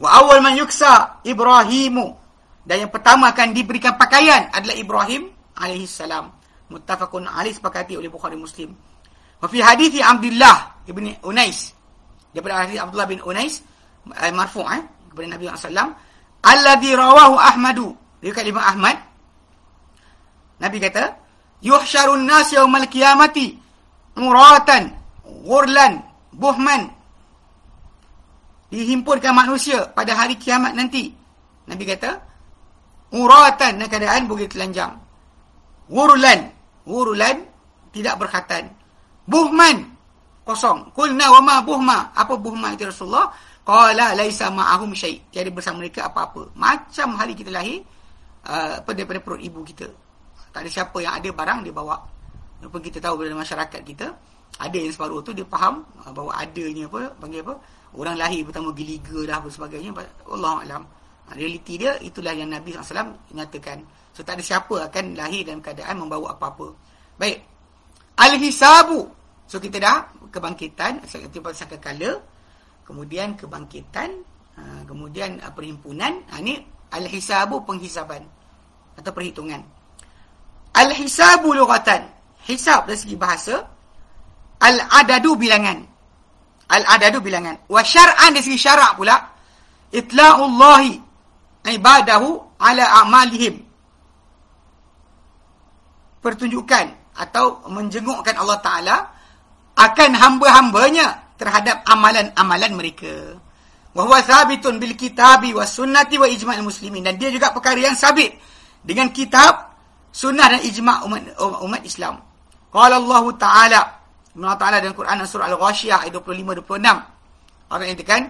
Wa awal man yuksa ibrahimu. Dan yang pertama akan diberikan pakaian adalah Ibrahim alaihi salam. Muttafaqun alaih sepakati oleh Bukhari Muslim. Wa fi hadis Abdullah ibni Unais. Daripada hadis Abdullah bin Unais eh, marfu' eh kepada Nabi wasallam. Alladhi rawahu Ahmadu. Riwayat Imam Ahmad. Nabi kata, yuhsyarun nas yaumal qiyamati muratan ghurlan buhman dihimpunkan manusia pada hari kiamat nanti. Nabi kata, muratan dalam keadaan bugil telanjang. Ghurlan, ghurlan tidak berkhatan. Buhman kosong. Qulna wa ma buhma? Apa buhma itu Rasulullah? Qala laisa ma'ahum syai'. Tiada bersama mereka apa-apa. Macam hari kita lahir uh, daripada perut ibu kita. Tak ada siapa yang ada barang dia bawa. Walaupun kita tahu dalam masyarakat kita, ada yang separuh tu dia faham ah, bahawa adanya apa, panggil apa, orang lahir pertama geliga dah apa sebagainya. Allah Alam. Ah, realiti dia, itulah yang Nabi SAW nyatakan. So tak ada siapa akan lahir dalam keadaan membawa apa-apa. Baik. Al-Hisabu. So kita dah kebangkitan, tiba sangka kala. Kemudian kebangkitan. Ah, kemudian perhimpunan. Ini Al-Hisabu penghisaban. Atau perhitungan. Al-hisabu lughatan. Hisab dari segi bahasa. Al-adadu bilangan. Al-adadu bilangan. Wa syar'an dari segi syarak pula. Itla'ullahi ibadahu ala a'malihim. Pertunjukan atau menjengukkan Allah Ta'ala akan hamba-hambanya terhadap amalan-amalan mereka. Wahuwa sabitun bil kitabi wa sunnati wa ijma'il muslimin. Dan dia juga perkara yang sabit dengan kitab sunnah dan ijma' umat, umat Islam. Qala Allah Ta'ala, Allah Ta'ala dalam Quran surah Al-Ghashiyah ayat 25 26. Allah nyatakan,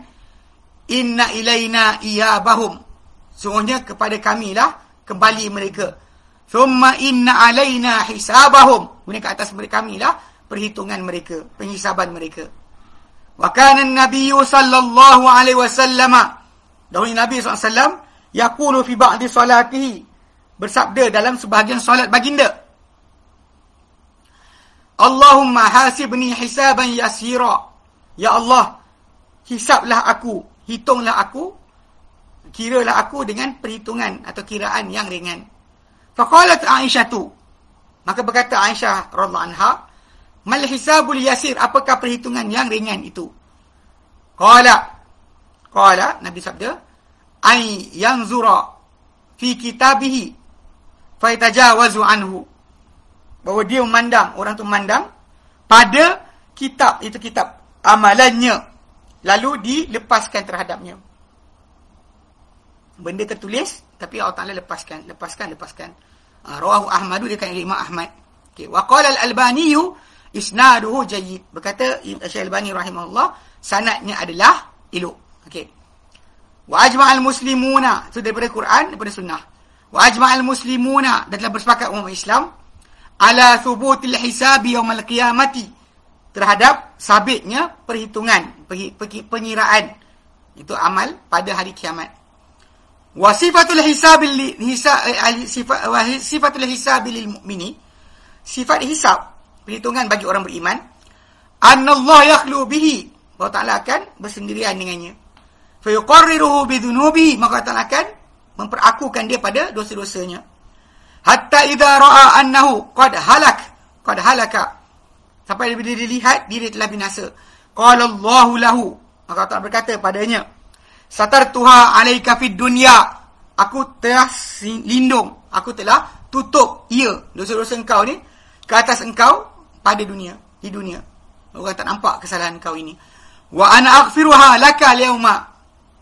"Inna ilaina iyabahum." Sungguhnya kepada kamilah kembali mereka. Thumma inna alaina hisabahum. Kemudian ke atas mereka kamilah perhitungan mereka, penghisaban mereka. Wa kana an-nabiy sallallahu alaihi wasallam Dahulu Nabi SAW yaqulu fi ba'di salatihi bersabda dalam sebahagian solat baginda. Allahumma hasibni hisaban yasira. Ya Allah, hisablah aku, hitunglah aku, kiralah aku dengan perhitungan atau kiraan yang ringan. Faqalat Aisyah tu. Maka berkata Aisyah radhiyallahu anha, "Mal hisabul yasir? Apakah perhitungan yang ringan itu?" Qala Qala Nabi sabda, "Ai yanzura fi kitabihi faitajawazu anhu bahawa dia memandang orang tu memandang pada kitab itu kitab amalannya lalu dilepaskan terhadapnya. Benda tertulis tapi Allah Taala lepaskan, lepaskan, lepaskan. Uh, rawahu Ahmadu dia kan Imam Ahmad. Okey, wa qala al-Albani isnaduhu jayyid. Berkata Syekh Albani rahimahullah, sanadnya adalah elok. Okey. Wa ajma'al muslimuna, itu daripada Quran, daripada sunnah. Wa ajma'al muslimuna, dan telah bersepakat umat Islam ala thubutil hisabi yaumil qiyamati terhadap sabitnya perhitungan, pengiraan. Itu amal pada hari kiamat. Wa sifatul hisab eh, sifat wa sifatul hisabil lil mu'mini sifat hisab perhitungan bagi orang beriman annallahu yakhlu bihi Allah Taala akan bersendirian dengannya fa yuqarriruhu bi dhunubi maka Allah Taala akan memperakukan dia pada dosa-dosanya. Hatta idza ra'a annahu qad halak qad halaka. Sampai bila dia lihat diri telah binasa. Qala Allahu lahu. Maka Allah berkata padanya satartuha alayka fid dunya. Aku telah lindung. Aku telah tutup ia dosa-dosa engkau ni ke atas engkau pada dunia di dunia. Orang tak nampak kesalahan engkau ini. Wa ana aghfiruha laka al-yawma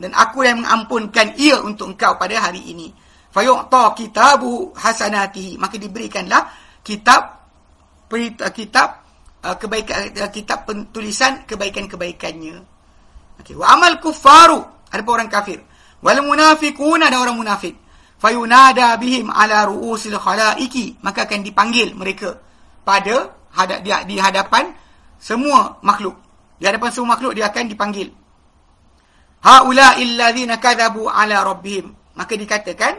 dan aku yang mengampunkan ia untuk engkau pada hari ini fayu'ta kitabu hasanatihi maka diberikanlah kitab kitab uh, kebaikan uh, kitab pentulisan kebaikan-kebaikannya okey wa amal kuffaru ada orang kafir. Wal munafiquna ada orang munafik. Fayunada bihim ala ru'usil khalaiqi, maka akan dipanggil mereka pada hadap di hadapan semua makhluk. Di hadapan semua makhluk dia akan dipanggil. Haula illadzina kadzabu ala rabbihim. Maka dikatakan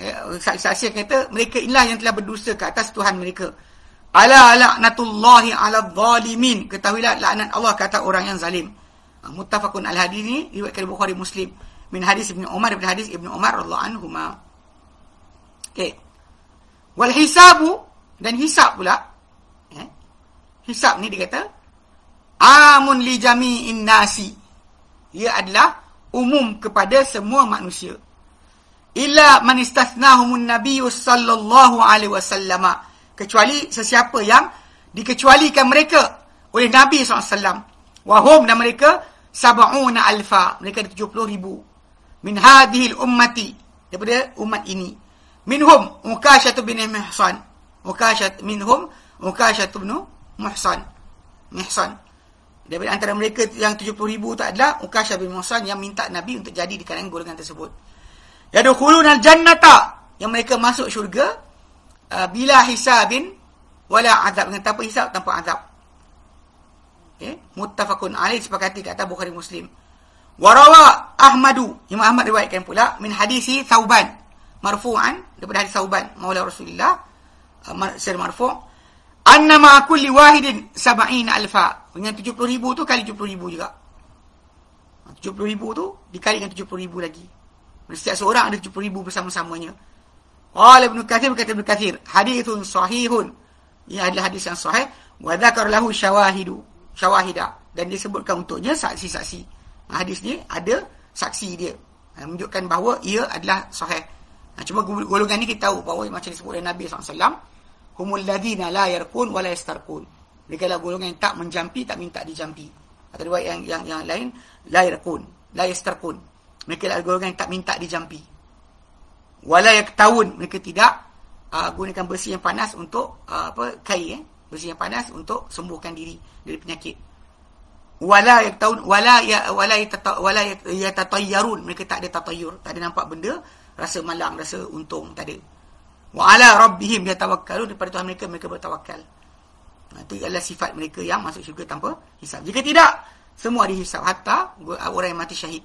eh, saksi-saksi kata mereka inilah yang telah berdusta ke atas Tuhan mereka. Ala la'natullahi ala zalimin. Ketahuilah laknat Allah kata orang yang zalim. Ah, muttafaqun al hadis ni riwayat Bukhari Muslim min hadis Ibnu Umar bin hadis Ibnu Umar radhiyallahu anhuma. Okey. Wal hisabu dan hisab pula. Eh? Hisab ni dia kata amun li jami'in nasi. Ia adalah umum kepada semua manusia. Illa man istathnahumun nabiy sallallahu alaihi wasallam. Kecuali sesiapa yang dikecualikan mereka oleh Nabi SAW. Wahum dan mereka sab'una alfa. Mereka ada 70 ribu. Min hadihil ummati. Daripada umat ini. Minhum Mukasyatu bin Muhsan. Mukasyat minhum Mukasyatu bin Muhsan. Muhsan. Daripada antara mereka yang 70 ribu tu adalah Mukasyat bin Muhsan yang minta Nabi untuk jadi di kalangan golongan tersebut. Yadukhulun al-jannata. Yang mereka masuk syurga. Uh, bila hisabin. Wala azab. Dengan tanpa hisab, tanpa azab. Okay. Muttafaqun alaih sepakati kata Bukhari Muslim. Warawa Ahmadu. Imam Ahmad riwayatkan pula min hadisi Thauban. Marfu'an daripada hadis Thauban Maula Rasulullah. Uh, Sir marfu' anna ma kulli wahidin sab'ina alfa. Dengan 70 ribu tu kali 70 ribu juga. 70 ribu tu dikali dengan 70 ribu lagi. Setiap seorang ada 70 ribu bersama-samanya. Qala Ibn Kathir berkata Ibn Kathir, hadithun sahihun. Ia adalah hadis yang sahih. Wa dhakar lahu syawahidu syawahida dan disebutkan untuknya saksi-saksi. Hadis ni ada saksi dia. Menunjukkan bahawa ia adalah sahih. Cuma golongan ni kita tahu bahawa macam disebut oleh Nabi SAW. Humul ladhina la yarkun wa la yastarkun. Mereka adalah golongan yang tak menjampi, tak minta dijampi. Atau riwayat yang, yang, yang lain, la yarkun, la yastarkun. Mereka adalah golongan yang tak minta dijampi. Wala yaktawun. Mereka tidak uh, gunakan besi yang panas untuk uh, apa kai eh besi yang panas untuk sembuhkan diri dari penyakit. Wala yataun wala ya wala yata wala yatatayyarun mereka tak ada tatayyur, tak ada nampak benda, rasa malang, rasa untung, tak ada. Wa ala rabbihim yatawakkalun daripada Tuhan mereka mereka bertawakal. Nah, itu adalah sifat mereka yang masuk syurga tanpa hisap. Jika tidak, semua dihisap hatta orang yang mati syahid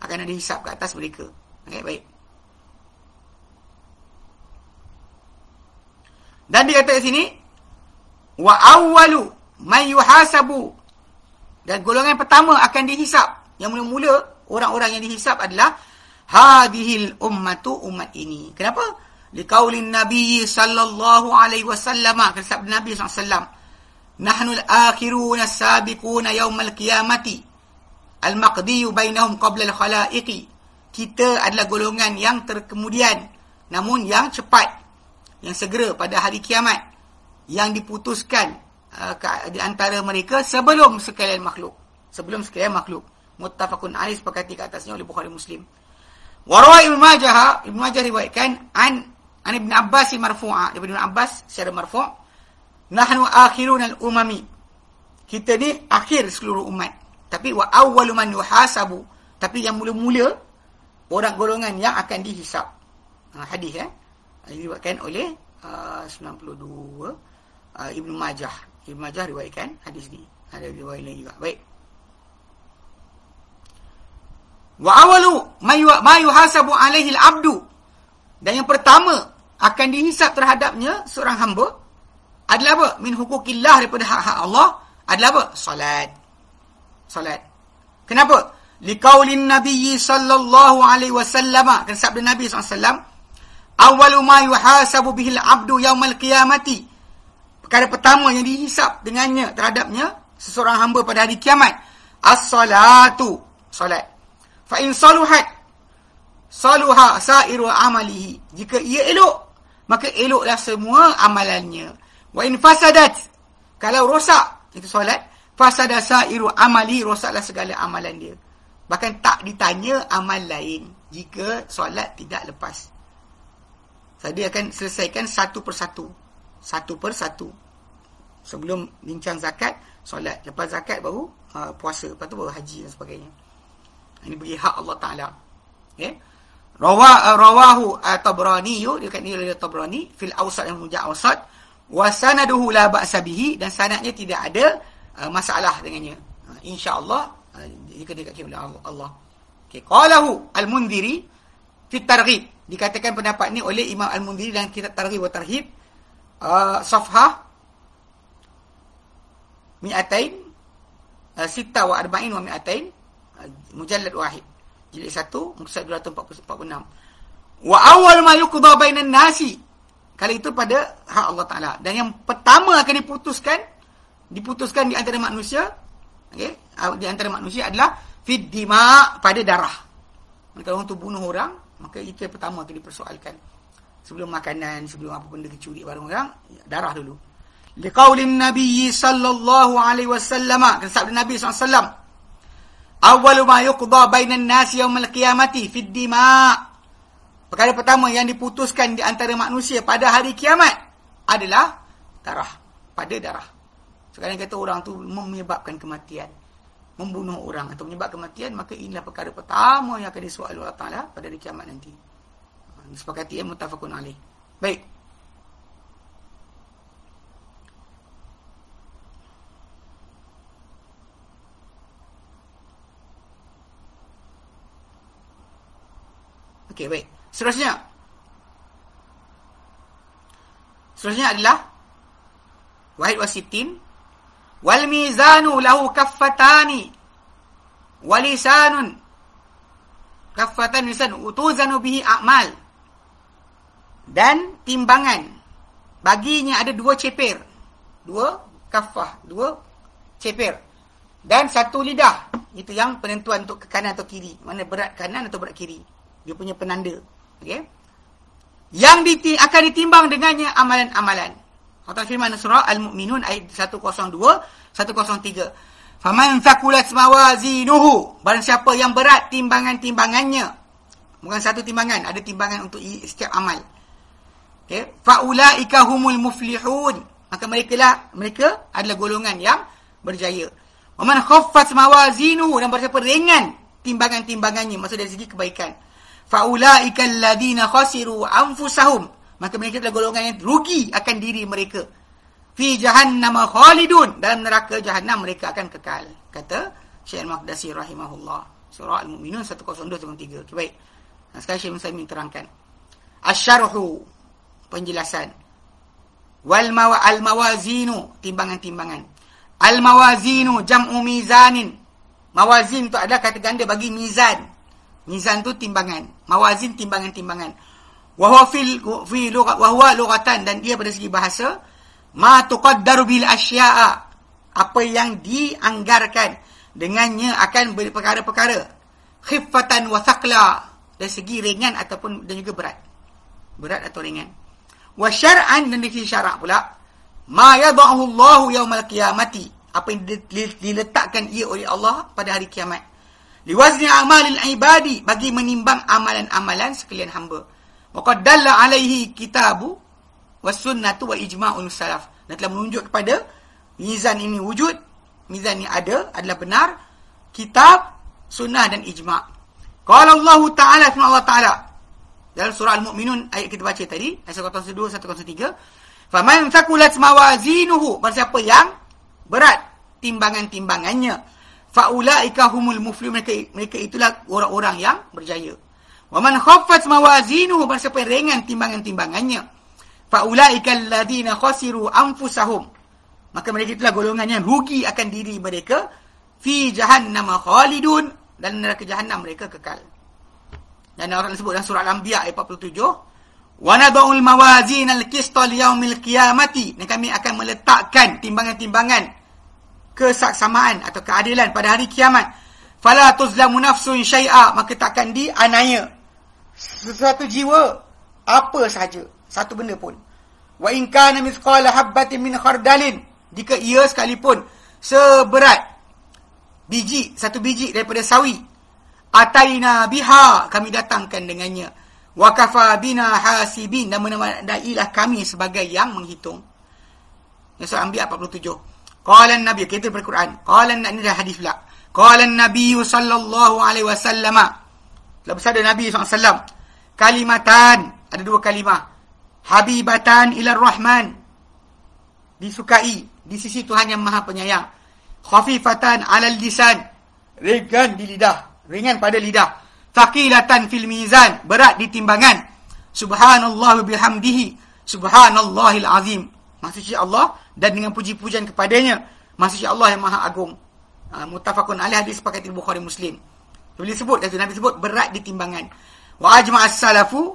akan ada hisap ke atas mereka. Okay, baik. Dan dikata di sini wa awwalu may yuhasabu dan golongan pertama akan dihisap yang mula-mula orang-orang yang dihisap adalah hadhil ummatu umat ini kenapa liqaulin nabi sallallahu alaihi wasallam kata sabda nabi sallallahu nahnu al-akhiruna as-sabiquna yawmal qiyamati al-maqdi bainahum qabla al-khalaiqi kita adalah golongan yang terkemudian namun yang cepat yang segera pada hari kiamat yang diputuskan uh, di antara mereka sebelum sekalian makhluk. Sebelum sekalian makhluk. muttafaqun alaih sepakati ke atasnya oleh Bukhari Muslim. Wa rawi Ibnu Majah, Ibnu Majah riwayatkan an an Ibnu Abbas marfu'a, daripada Ibnu Abbas secara marfu' nahnu akhirun al-umami. Kita ni akhir seluruh umat. Tapi wa awwalu man yuhasabu, tapi yang mula-mula orang golongan yang akan dihisap. Ha, hadis eh. Diriwayatkan oleh uh, 92 uh, Ibnu Majah. Ibnu Majah riwayatkan hadis ni. Ada riwayat lain juga. Baik. Wa awalu ma yuhasabu alaihi al-abdu. Dan yang pertama akan dihisap terhadapnya seorang hamba adalah apa? Min hukukillah daripada hak-hak Allah adalah apa? Salat. Salat. Kenapa? Liqaulin Nabi sallallahu alaihi wasallam, kan sabda Nabi sallallahu alaihi wasallam, awalu ma yuhasabu bihi al-abdu yaumal qiyamati. Perkara pertama yang dihisap dengannya terhadapnya seseorang hamba pada hari kiamat as-salatu, salat. Fa in saluhat saluha sa'iru amalihi. Jika ia elok, maka eloklah semua amalannya. Wa in fasadat kalau rosak itu solat, fasada sa'iru amali rosaklah segala amalan dia. Bahkan tak ditanya amal lain jika solat tidak lepas. Saya akan selesaikan satu persatu. Satu persatu. Sebelum bincang zakat, solat. Lepas zakat baru uh, puasa. Lepas tu baru haji dan sebagainya. Ini bagi hak Allah Taala. Okay? Uh, rawahu at-Tabrani uh, dia kata ni oleh Tabrani fil awsat yang mujah awsat wa sanaduhu la ba'sa bihi dan sanadnya tidak ada uh, masalah dengannya. Uh, insya-Allah uh, jika oleh Allah. Okey, qalahu al-Mundhiri fi targhib. Dikatakan pendapat ni oleh Imam al-Mundhiri dalam kitab Targhib wa Tarhib uh, safhah 200 uh, sita wa arba'in wa mi'atain mujallad wahid jilid 1 muka 246 wa awal ma yuqda bainan nasi. Kali itu pada hak Allah taala. Dan yang pertama akan diputuskan diputuskan di antara manusia okey di antara manusia adalah fid dima pada darah. Kalau orang tu bunuh orang maka itu yang pertama akan dipersoalkan. Sebelum makanan sebelum apa benda dicuri barang orang darah dulu. Liqaulin nabiy sallallahu alaihi wasallam. Kan sabda nabi sallallahu alaihi wasallam Awwalu ma yuqda bainan nasi yaumil qiyamati fid dima. Perkara pertama yang diputuskan di antara manusia pada hari kiamat adalah darah, pada darah. Sekarang kata orang tu menyebabkan kematian, membunuh orang atau menyebabkan kematian, maka inilah perkara pertama yang akan disual Allah Taala pada hari kiamat nanti. Disepakati ya muttafaqun alaih. Baik. Okey, baik. Seterusnya. Seterusnya adalah wahid wasitin wal mizanu lahu kaffatani walisanun. Kaffatan lisan utuzanu bihi a'mal. Dan timbangan. Baginya ada dua ceper dua kaffah dua ceper dan satu lidah. Itu yang penentuan untuk ke kanan atau kiri. Mana berat kanan atau berat kiri dia punya penanda. Okey. Yang diti akan ditimbang dengannya amalan-amalan. Allah firman surah Al-Mu'minun ayat 102 103. Faman thaqulat mawazinuhu, barang siapa yang berat timbangan-timbangannya. Bukan satu timbangan, ada timbangan untuk setiap amal. Okey, faulaika humul muflihun. Maka mereka lah mereka adalah golongan yang berjaya. Waman khaffat mawazinuhu dan barang siapa ringan timbangan-timbangannya maksud dari segi kebaikan faulaika alladhina khasiru anfusahum. Maka mereka adalah golongan yang rugi akan diri mereka. Fi jahannam khalidun. Dalam neraka jahannam mereka akan kekal. Kata Syekh Al-Maqdisi rahimahullah. Surah Al-Mu'minun 102-103 okay, baik. Nah, sekarang Syekh Muslim terangkan. Asyarhu. Penjelasan. Wal mawa al mawazinu. Timbangan-timbangan. Al mawazinu jam'u mizanin. Mawazin itu adalah kata ganda bagi mizan Mizan tu timbangan. Mawazin timbangan-timbangan. Wahuwa fil fi lughat wahuwa lughatan dan dia pada segi bahasa ma tuqaddaru bil asya'a. Apa yang dianggarkan dengannya akan perkara-perkara khiffatan wa thaqla dari segi ringan ataupun dan juga berat. Berat atau ringan. Wa syar'an dan dari syarak pula ma yad'ahu Allah yaumal qiyamati. Apa yang diletakkan ia oleh Allah pada hari kiamat liwazni amalil ibadi bagi menimbang amalan-amalan sekalian hamba. Qad dalla alaihi kitabu was sunnatu wa ijma'ul salaf. Dan telah menunjuk kepada mizan ini wujud mizan ini ada adalah benar kitab sunnah dan ijma' qala Allah taala firman Allah taala dalam surah al-mukminun ayat kita baca tadi ayat 102 103 faman thaqulat mawazinuhu siapa yang berat timbangan-timbangannya faulaika humul muflihun. Mereka, mereka itulah orang-orang yang berjaya. Wa man khaffat mawazinuhu bersiapa ringan timbangan-timbangannya. Faulaika alladhina khasiru anfusahum. Maka mereka itulah golongan yang rugi akan diri mereka. Fi jahannam khalidun. Dan neraka jahannam mereka kekal. Dan orang sebut dalam surah al-anbiya ayat 47 wa nadul mawazin al-qista liyaumil qiyamati. Dan kami akan meletakkan timbangan-timbangan kesaksamaan atau keadilan pada hari kiamat. Fala tuzlamu nafsun syai'a maka takkan dianiaya sesuatu jiwa apa sahaja satu benda pun. Wa in kana mithqala habatin min khardalin jika ia sekalipun seberat biji satu biji daripada sawi ataina biha kami datangkan dengannya. Wa kafa bina hasibin dan menamailah kami sebagai yang menghitung. Yusuf ambil 47 Qala Nabi kita berquran. Qala ini dah hadis pula. Qala Nabi sallallahu alaihi wasallam. Telah bersabda Nabi SAW. Kalimatan. Ada dua kalimah. Habibatan ila rahman. Disukai. Di sisi Tuhan yang maha penyayang. Khafifatan ala lisan. Ringan di lidah. Ringan pada lidah. Thaqilatan fil mizan. Berat di timbangan. Subhanallah bihamdihi. Subhanallahil azim. Maksudnya Allah dan dengan puji-pujian kepadanya. Maksudnya Allah yang maha agung. Uh, muttafaqun alaih hadis pakai Bukhari Muslim. Boleh sebut kata Nabi sebut berat di timbangan. Wa ajma as-salafu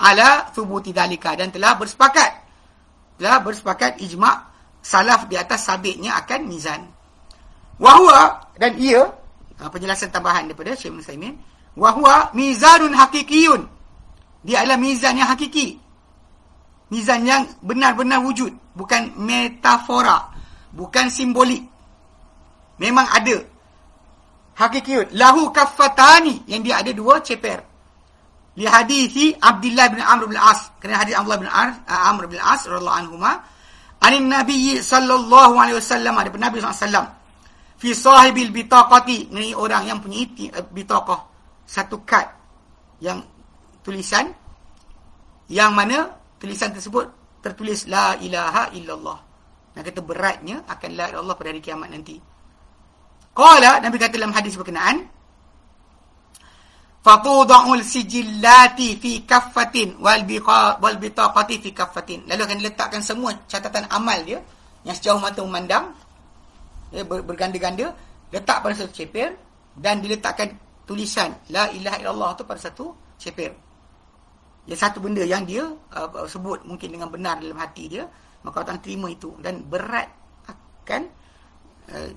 ala thubuti dalika dan telah bersepakat. Telah bersepakat ijma' salaf di atas sabitnya akan mizan. Wa dan ia uh, penjelasan tambahan daripada Syekh Musaimin wa huwa mizanun hakikiyun. Dia adalah mizan yang hakiki mizan yang benar-benar wujud bukan metafora bukan simbolik. Memang ada. Hakiki lahu kaffatani yang dia ada dua ceper li hadithi Abdullah bin Amr bin As kerana hadis Abdullah bin Ar, uh, Amr bin As radhiyallahu anhuma. Anin nabi sallallahu alaihi wasallam ada nabi sallallahu fi sahibil bitaqati ni orang yang punya uh, bitaqah. Satu kad yang tulisan yang mana tulisan tersebut tertulis la ilaha illallah. Nak kata beratnya akan la illallah pada hari kiamat nanti. Qala Nabi kata dalam hadis berkenaan Fatuda'ul sijillati fi kaffatin wal biqa wal bitaqati fi kaffatin. Lalu akan diletakkan semua catatan amal dia yang sejauh mata memandang ya, berganda-ganda letak pada satu ceper dan diletakkan tulisan la ilaha illallah tu pada satu ceper ya satu benda yang dia uh, sebut mungkin dengan benar dalam hati dia maka orang terima itu. Dan berat akan uh,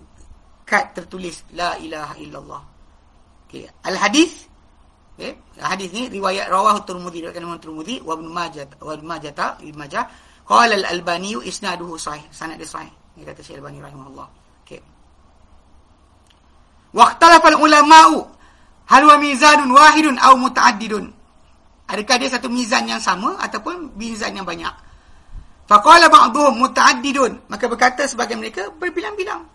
kad tertulis la ilaha illallah. Okey al hadis okey hadis ni riwayat rawahu tirmizi dari Imam tirmizi wa ibn majah wa ibn majah ta ibn majah qala al albani isnaduhu sahih sanad dia sahih. Ni kata syekh albani rahimahullah. Okey. Wa al ulama'u hal wa mizanun wahidun aw muta'addidun Adakah dia satu mizan yang sama ataupun mizan yang banyak? Faqala ba'dhum muta'addidun. Maka berkata sebagian mereka berbilang-bilang.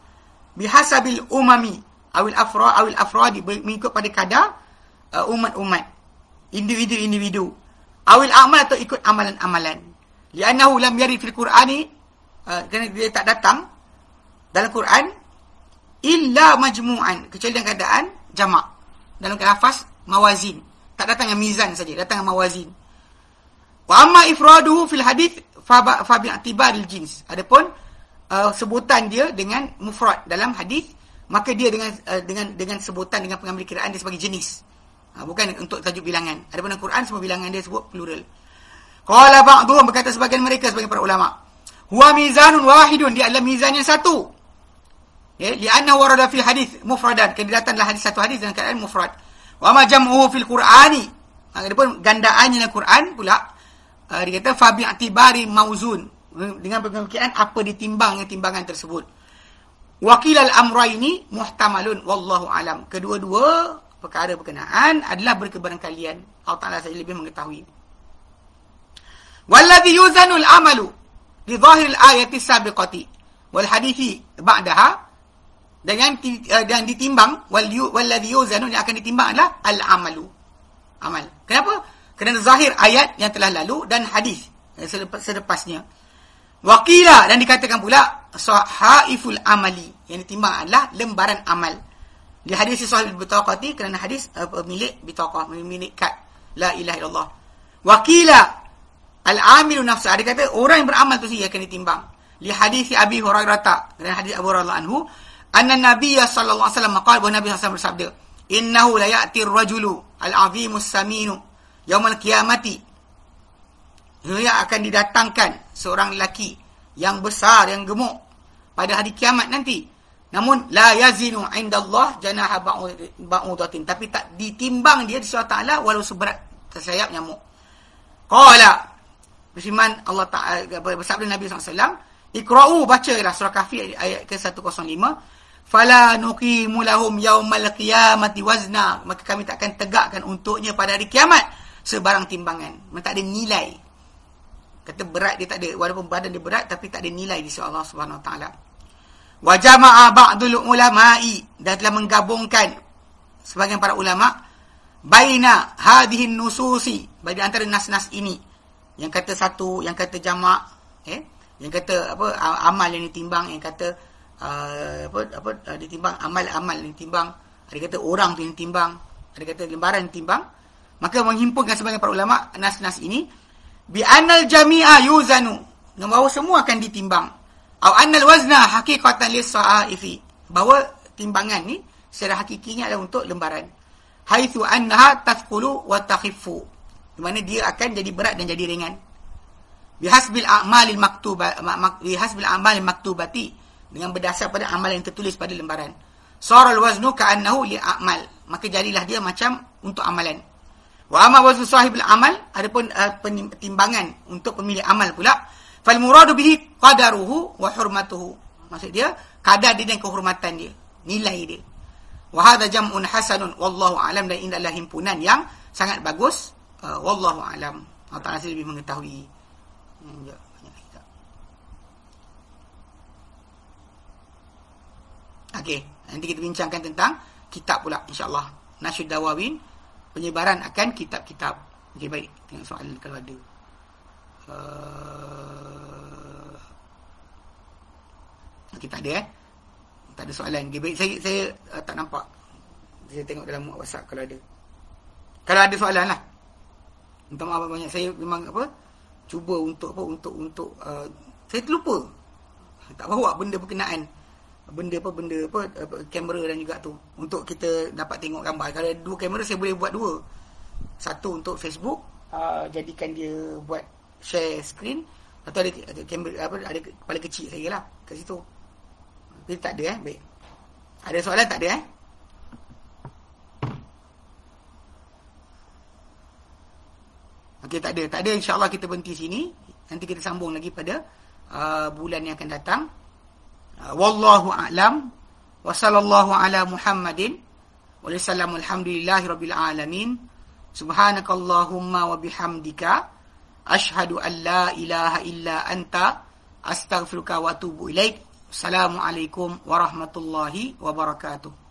Bihasabil umami awil afra awil afradi mengikut pada kadar uh, umat-umat. Individu-individu. Awil amal atau ikut amalan-amalan. Li'annahu lam yari fil Qur'ani uh, kerana dia tak datang dalam Quran illa majmu'an kecuali dalam keadaan jamak. Dalam lafaz mawazin. Tak datang dengan mizan saja, datang dengan mawazin. Wa amma ifraduhu fil hadith fa bi i'tibaril jins. Adapun uh, sebutan dia dengan mufrad dalam hadis, maka dia dengan uh, dengan dengan sebutan dengan pengambil kiraan dia sebagai jenis. Uh, bukan untuk tajuk bilangan. Adapun dalam Quran semua bilangan dia sebut plural. Qala ba'dhum berkata sebagian mereka sebagian para ulama, huwa mizanun wahidun, dia adalah mizan yang satu. Ya, li'anna warada fil hadis mufradan. Kerana datanglah hadis satu hadis dengan keadaan mufrad. Wa ma jam'uhu fil Qur'ani. Ha, pun gandaannya dalam Quran pula uh, dia kata fa bi i'tibari mauzun dengan pemikiran apa ditimbang timbangan tersebut. Wakil al-amraini muhtamalun wallahu alam. Kedua-dua perkara berkenaan adalah berkebaran kalian. Allah Ta'ala saja lebih mengetahui. Walladhi yuzanul amalu di zahir ayati sabiqati wal hadithi ba'daha uh, dan ditimbang wal walladhi yuzanu yang akan ditimbang adalah al amalu amal. Kenapa? Kerana zahir ayat yang telah lalu dan hadis selepasnya. Waqila dan dikatakan pula sahaiful amali yang ditimbang adalah lembaran amal. Di hadis sahih bitaqati kerana hadis uh, pemilik bitaqah pemilik kad la ilaha illallah. Waqila al amilu nafsu ada kata orang yang beramal tu saja akan ditimbang. Li hadis abi hurairah kerana hadis abu hurairah anhu anna nabiyya sallallahu alaihi wasallam qala nabi sallallahu bersabda innahu la ya'ti ar-rajulu al-'azimu as-saminu yaumil qiyamati. Dia akan didatangkan seorang lelaki yang besar yang gemuk pada hari kiamat nanti. Namun la yazinu indallah janaha ba'udatin. Tapi tak ditimbang dia di sisi Allah walau seberat tersayap nyamuk. Qala Berfirman Allah Ta'ala bersabda Nabi SAW Ikra'u bacalah surah kahfi ayat ke-105 fala nuqimu lahum yaumal qiyamati wazna. Maka kami takkan tegakkan untuknya pada hari kiamat sebarang timbangan. Mereka tak ada nilai. Kata berat dia tak ada. Walaupun badan dia berat tapi tak ada nilai di sisi Allah Subhanahu wa taala. Wa jama'a ba'dul ulama'i. Dan telah menggabungkan sebagian para ulama baina hadhihi nususi. Bagi antara nas-nas ini. Yang kata satu yang kata jamak eh? Yang kata apa amal yang ditimbang yang kata uh, apa apa uh, ditimbang amal-amal ditimbang. Ada kata orang yang ditimbang. Ada kata lembaran ditimbang. Maka menghimpunkan sebagian para ulama nas-nas ini bi anal jami'a yuzanu. Yang bahawa semua akan ditimbang. Au anal wazna haqiqatan lis-sa'ifi bahawa timbangan ni secara hakikinya adalah untuk lembaran. Haitsu annaha tathqulu wa takhiffu. Di mana dia akan jadi berat dan jadi ringan. Bihasbil a'malil maktubah bihasbil a'malil maktubati dengan berdasar pada amal yang tertulis pada lembaran. Saral waznu ka'annahu li'amal. Maka jadilah dia macam untuk amalan. Wa amma waznu sahibul amal, adapun uh, timbangan untuk pemilik amal pula, fal muradu bihi qadaruhu wa hurmatuhu. Maksud dia kadar dia dan kehormatan dia, nilai dia. Wa hadha jam'un hasanun wallahu alam dan ini adalah himpunan yang sangat bagus. Uh, wallahu alam. Allah Ta'ala lebih mengetahui. Ya. Okey, nanti kita bincangkan tentang kitab pula insya-Allah. Nasyid Dawawin penyebaran akan kitab-kitab. Okey baik, tengok soalan kalau ada. Uh... Okey tak ada eh. Tak ada soalan. Okay, baik saya saya uh, tak nampak. Saya tengok dalam WhatsApp kalau ada. Kalau ada soalan lah. Minta maaf banyak saya memang apa? Cuba untuk apa? Untuk untuk uh, saya terlupa. Tak bawa benda berkenaan benda apa benda apa, kamera dan juga tu. Untuk kita dapat tengok gambar. Kalau dua kamera saya boleh buat dua. Satu untuk Facebook uh, jadikan dia buat share screen. Atau ada, ada kamera apa ada kepala kecil saya lah kat situ. Tapi tak ada eh baik. Ada soalan tak ada eh? Okey tak ada. Tak ada insyaallah kita berhenti sini. Nanti kita sambung lagi pada uh, bulan yang akan datang wallahu a'lam. Wa sallallahu ala muhammadin. Wa sallam alhamdulillahi rabbil alamin. Subhanakallahumma wa bihamdika. Ashhadu an la ilaha illa anta. Astaghfiruka wa atubu ilaik. Assalamu alaikum warahmatullahi wabarakatuh